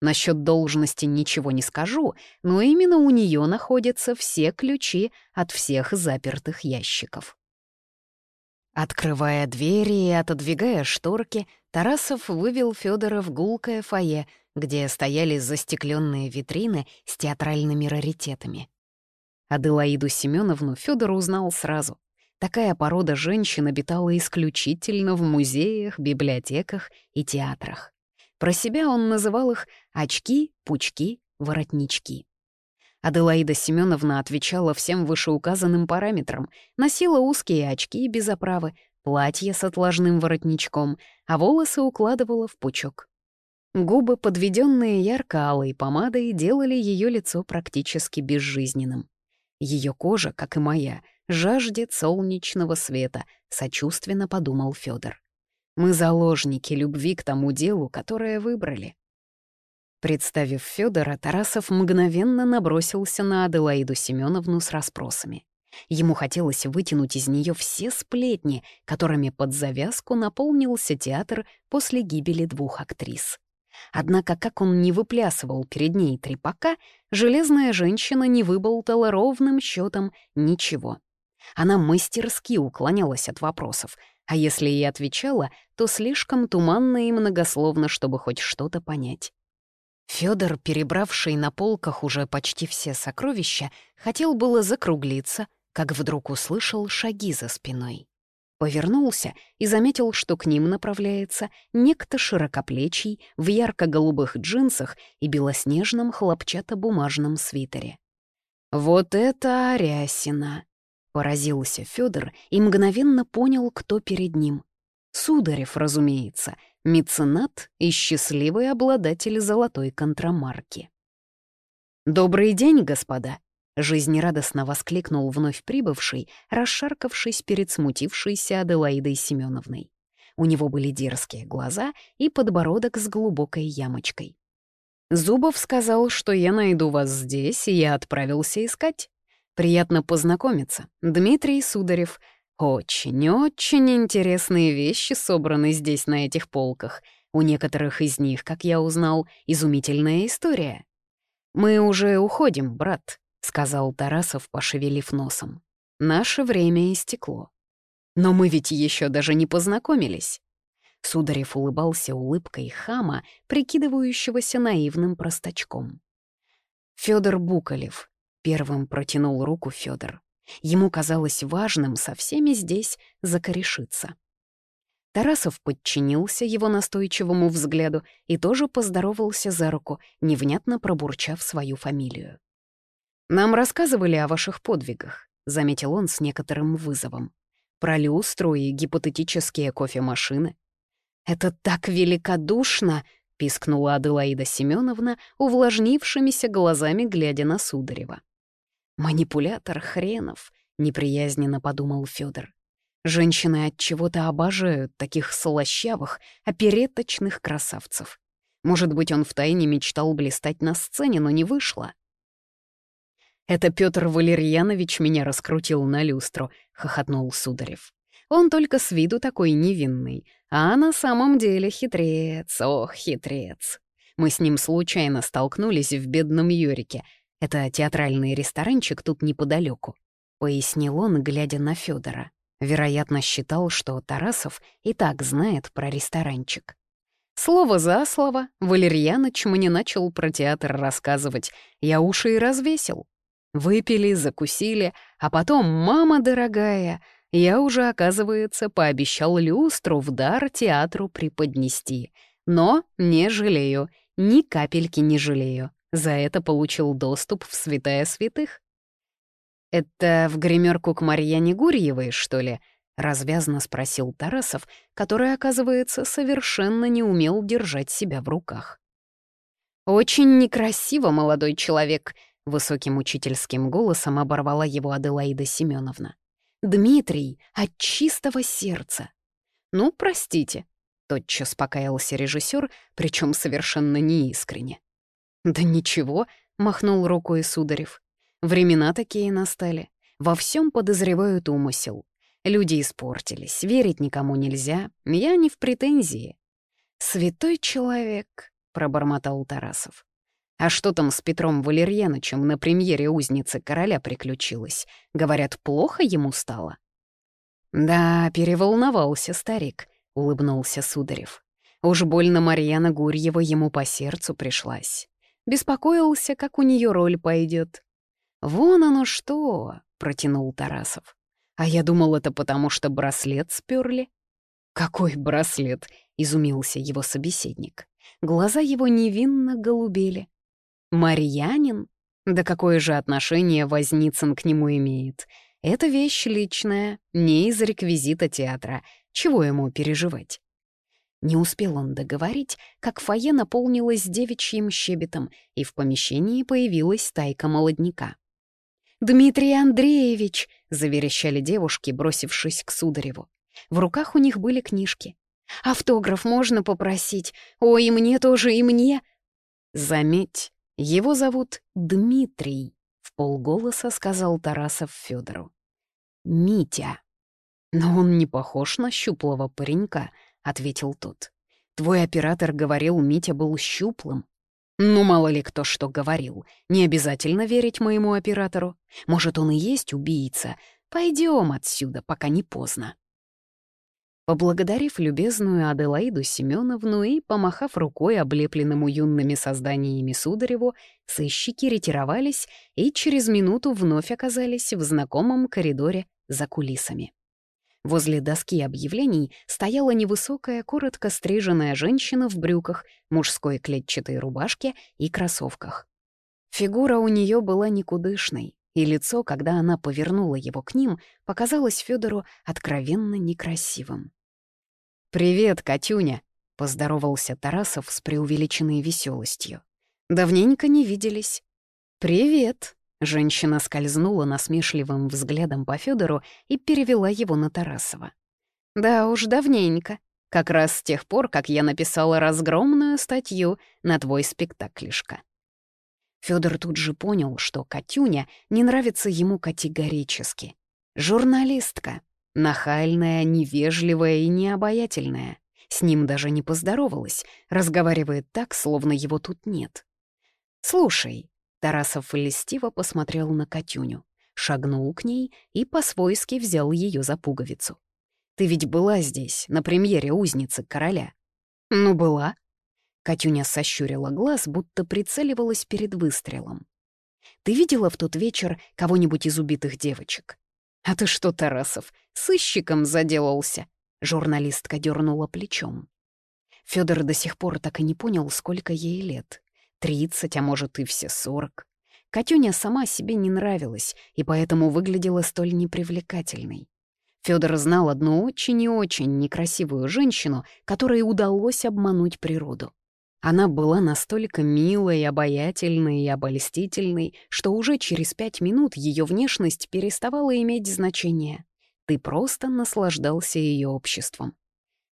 Насчет должности ничего не скажу, но именно у нее находятся все ключи от всех запертых ящиков. Открывая двери и отодвигая шторки, Тарасов вывел Федора в гулкое фойе, где стояли застекленные витрины с театральными раритетами. Аделаиду Семеновну Федор узнал сразу. Такая порода женщин обитала исключительно в музеях, библиотеках и театрах. Про себя он называл их «очки», «пучки», «воротнички». Аделаида Семеновна отвечала всем вышеуказанным параметрам, носила узкие очки без оправы, платье с отложным воротничком, а волосы укладывала в пучок. Губы, подведенные ярко-алой помадой, делали ее лицо практически безжизненным. Ее кожа, как и моя, жаждет солнечного света, сочувственно подумал Федор. Мы заложники любви к тому делу, которое выбрали. Представив Федора, Тарасов мгновенно набросился на Аделаиду Семеновну с расспросами. Ему хотелось вытянуть из нее все сплетни, которыми под завязку наполнился театр после гибели двух актрис. Однако, как он не выплясывал перед ней трепака, железная женщина не выболтала ровным счетом ничего. Она мастерски уклонялась от вопросов, а если и отвечала, то слишком туманно и многословно, чтобы хоть что-то понять. Фёдор, перебравший на полках уже почти все сокровища, хотел было закруглиться, как вдруг услышал шаги за спиной. Повернулся и заметил, что к ним направляется некто широкоплечий в ярко-голубых джинсах и белоснежном хлопчатобумажном свитере. «Вот это Арясина!» Поразился Федор и мгновенно понял, кто перед ним. Сударев, разумеется, меценат и счастливый обладатель золотой контрамарки. «Добрый день, господа!» — жизнерадостно воскликнул вновь прибывший, расшаркавшись перед смутившейся Аделаидой Семеновной. У него были дерзкие глаза и подбородок с глубокой ямочкой. Зубов сказал, что я найду вас здесь, и я отправился искать. Приятно познакомиться. Дмитрий Сударев. Очень-очень интересные вещи собраны здесь, на этих полках. У некоторых из них, как я узнал, изумительная история. «Мы уже уходим, брат», — сказал Тарасов, пошевелив носом. «Наше время истекло». «Но мы ведь еще даже не познакомились». Сударев улыбался улыбкой хама, прикидывающегося наивным простачком. Федор Буколев, Первым протянул руку Федор. Ему казалось важным со всеми здесь закорешиться. Тарасов подчинился его настойчивому взгляду и тоже поздоровался за руку, невнятно пробурчав свою фамилию. «Нам рассказывали о ваших подвигах», — заметил он с некоторым вызовом. «Про люстру и гипотетические кофемашины». «Это так великодушно!» — пискнула Аделаида Семеновна, увлажнившимися глазами глядя на Сударева. Манипулятор хренов, неприязненно подумал Федор. Женщины от чего-то обожают таких слащавых, опереточных красавцев. Может быть, он втайне мечтал блистать на сцене, но не вышло. «Это Петр Валерьянович меня раскрутил на люстру», — хохотнул Сударев. «Он только с виду такой невинный, а на самом деле хитрец, ох, хитрец. Мы с ним случайно столкнулись в бедном Юрике, это театральный ресторанчик тут неподалеку, пояснил он, глядя на Федора. Вероятно, считал, что Тарасов и так знает про ресторанчик. Слово за слово, Валерьяныч мне начал про театр рассказывать. Я уши и развесил. Выпили, закусили, а потом, мама дорогая, я уже, оказывается, пообещал люстру в дар театру преподнести. Но не жалею, ни капельки не жалею. За это получил доступ в святая святых. «Это в гримерку к Марьяне Гурьевой, что ли?» — развязно спросил Тарасов, который, оказывается, совершенно не умел держать себя в руках. «Очень некрасиво, молодой человек», — высоким учительским голосом оборвала его Аделаида Семеновна. «Дмитрий, от чистого сердца». «Ну, простите», — тотчас покаялся режиссер, причем совершенно неискренне. «Да ничего», — махнул рукой Сударев. «Времена такие настали. Во всем подозревают умысел. Люди испортились, верить никому нельзя. Я не в претензии». «Святой человек», — пробормотал Тарасов. «А что там с Петром Валерьяновичем на премьере «Узницы короля» приключилось? Говорят, плохо ему стало?» «Да, переволновался старик», — улыбнулся Сударев. Уж больно Марьяна Гурьева ему по сердцу пришлась. Беспокоился, как у нее роль пойдет. «Вон оно что!» — протянул Тарасов. «А я думал, это потому, что браслет сперли». «Какой браслет?» — изумился его собеседник. Глаза его невинно голубели. «Марьянин? Да какое же отношение Возницын к нему имеет? Это вещь личная, не из реквизита театра. Чего ему переживать?» Не успел он договорить, как фойе наполнилось девичьим щебетом, и в помещении появилась тайка молодняка. «Дмитрий Андреевич!» — заверещали девушки, бросившись к Судареву. В руках у них были книжки. «Автограф можно попросить? Ой, и мне тоже, и мне!» «Заметь, его зовут Дмитрий», — в полголоса сказал Тарасов Федору. «Митя». «Но он не похож на щуплого паренька», — ответил тот. «Твой оператор говорил, Митя был щуплым». «Ну, мало ли кто что говорил. Не обязательно верить моему оператору. Может, он и есть убийца. Пойдем отсюда, пока не поздно». Поблагодарив любезную Аделаиду Семеновну и помахав рукой облепленному юными созданиями Судареву, сыщики ретировались и через минуту вновь оказались в знакомом коридоре за кулисами. Возле доски объявлений стояла невысокая, коротко стриженная женщина в брюках, мужской клетчатой рубашке и кроссовках. Фигура у нее была никудышной, и лицо, когда она повернула его к ним, показалось Федору откровенно некрасивым. «Привет, Катюня!» — поздоровался Тарасов с преувеличенной веселостью. «Давненько не виделись». «Привет!» — женщина скользнула насмешливым взглядом по Федору и перевела его на Тарасова. «Да уж, давненько. Как раз с тех пор, как я написала разгромную статью на твой спектаклишко». Федор тут же понял, что Катюня не нравится ему категорически. Журналистка, Нахальная, невежливая и необаятельная. С ним даже не поздоровалась, разговаривает так, словно его тут нет. «Слушай», — Тарасов льстиво посмотрел на Катюню, шагнул к ней и по-свойски взял ее за пуговицу. «Ты ведь была здесь, на премьере «Узницы короля». «Ну, была». Катюня сощурила глаз, будто прицеливалась перед выстрелом. «Ты видела в тот вечер кого-нибудь из убитых девочек?» «А ты что, Тарасов, сыщиком заделался?» Журналистка дернула плечом. Федор до сих пор так и не понял, сколько ей лет. Тридцать, а может и все сорок. Катюня сама себе не нравилась и поэтому выглядела столь непривлекательной. Федор знал одну очень и очень некрасивую женщину, которой удалось обмануть природу. Она была настолько милой, обаятельной и обольстительной, что уже через пять минут ее внешность переставала иметь значение. Ты просто наслаждался ее обществом.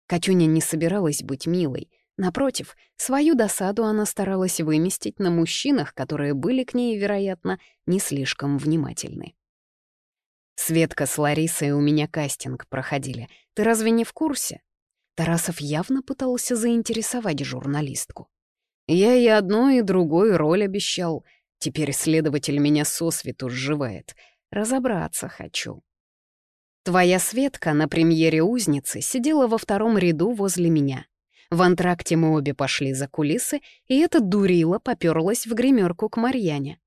Катюня не собиралась быть милой. Напротив, свою досаду она старалась выместить на мужчинах, которые были к ней, вероятно, не слишком внимательны. «Светка с Ларисой у меня кастинг проходили. Ты разве не в курсе?» Тарасов явно пытался заинтересовать журналистку. «Я и одну, и другую роль обещал. Теперь следователь меня сосвету сживает. Разобраться хочу». Твоя Светка на премьере «Узницы» сидела во втором ряду возле меня. В антракте мы обе пошли за кулисы, и эта дурила попёрлась в гримерку к Марьяне.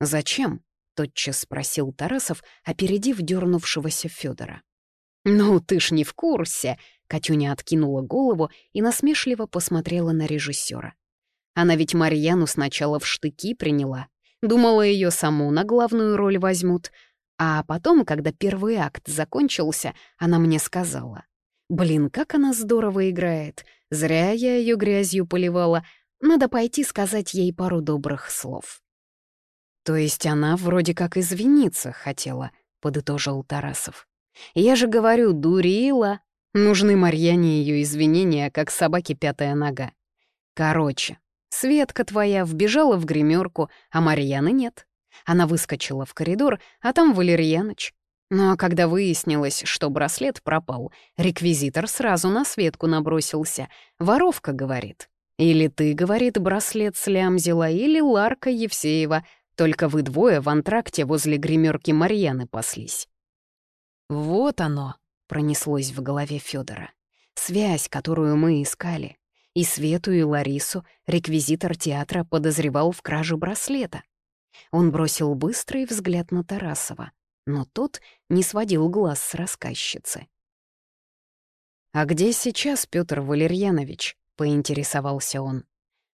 «Зачем?» — тотчас спросил Тарасов, опередив дернувшегося Федора. «Ну, ты ж не в курсе!» Катюня откинула голову и насмешливо посмотрела на режиссера. Она ведь Марьяну сначала в штыки приняла. Думала, ее саму на главную роль возьмут. А потом, когда первый акт закончился, она мне сказала. «Блин, как она здорово играет. Зря я ее грязью поливала. Надо пойти сказать ей пару добрых слов». «То есть она вроде как извиниться хотела», — подытожил Тарасов. «Я же говорю, дурила, Нужны Марьяне ее извинения, как собаке пятая нога. Короче, Светка твоя вбежала в гримерку, а Марьяны нет. Она выскочила в коридор, а там Валерьяныч. Ну а когда выяснилось, что браслет пропал, реквизитор сразу на Светку набросился. Воровка, говорит. Или ты, говорит, браслет слямзила, или Ларка Евсеева, только вы двое в антракте возле гримерки Марьяны паслись. Вот оно, пронеслось в голове Федора. Связь, которую мы искали. И Свету, и Ларису реквизитор театра подозревал в краже браслета. Он бросил быстрый взгляд на Тарасова, но тот не сводил глаз с рассказчицы. «А где сейчас Петр Валерьянович?» — поинтересовался он.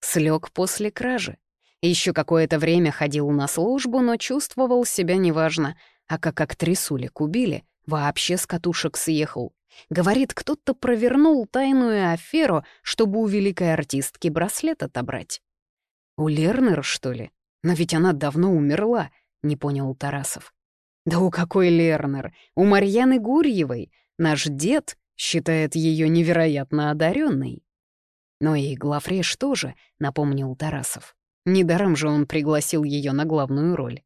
Слег после кражи. Еще какое-то время ходил на службу, но чувствовал себя неважно, а как актрисулик убили, вообще с катушек съехал. Говорит, кто-то провернул тайную аферу, чтобы у великой артистки браслет отобрать. «У Лернер, что ли? Но ведь она давно умерла», — не понял Тарасов. «Да у какой Лернер? У Марьяны Гурьевой. Наш дед считает ее невероятно одаренной. Но и Глафреш тоже, напомнил Тарасов. Недаром же он пригласил ее на главную роль.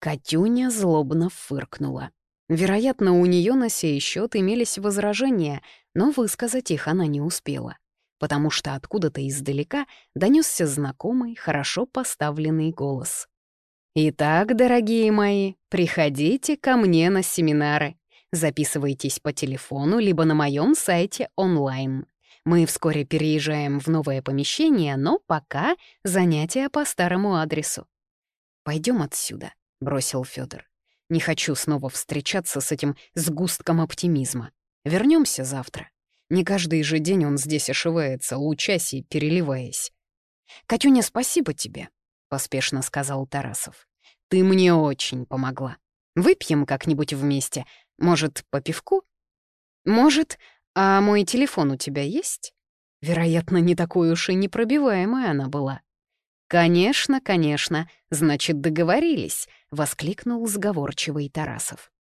Катюня злобно фыркнула. Вероятно, у нее на сей счет имелись возражения, но высказать их она не успела, потому что откуда-то издалека донесся знакомый, хорошо поставленный голос. «Итак, дорогие мои, приходите ко мне на семинары. Записывайтесь по телефону либо на моем сайте онлайн. Мы вскоре переезжаем в новое помещение, но пока занятия по старому адресу. Пойдем отсюда», — бросил Федор. «Не хочу снова встречаться с этим сгустком оптимизма. Вернемся завтра. Не каждый же день он здесь ошивается, лучась и переливаясь». «Катюня, спасибо тебе», — поспешно сказал Тарасов. «Ты мне очень помогла. Выпьем как-нибудь вместе. Может, по пивку?» «Может, «А мой телефон у тебя есть?» Вероятно, не такой уж и непробиваемая она была. «Конечно, конечно, значит, договорились», — воскликнул сговорчивый Тарасов.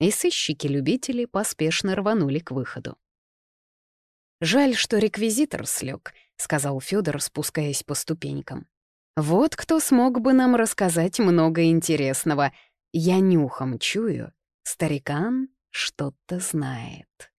И сыщики-любители поспешно рванули к выходу. «Жаль, что реквизитор слег», — сказал Федор, спускаясь по ступенькам. «Вот кто смог бы нам рассказать много интересного. Я нюхом чую, старикан что-то знает».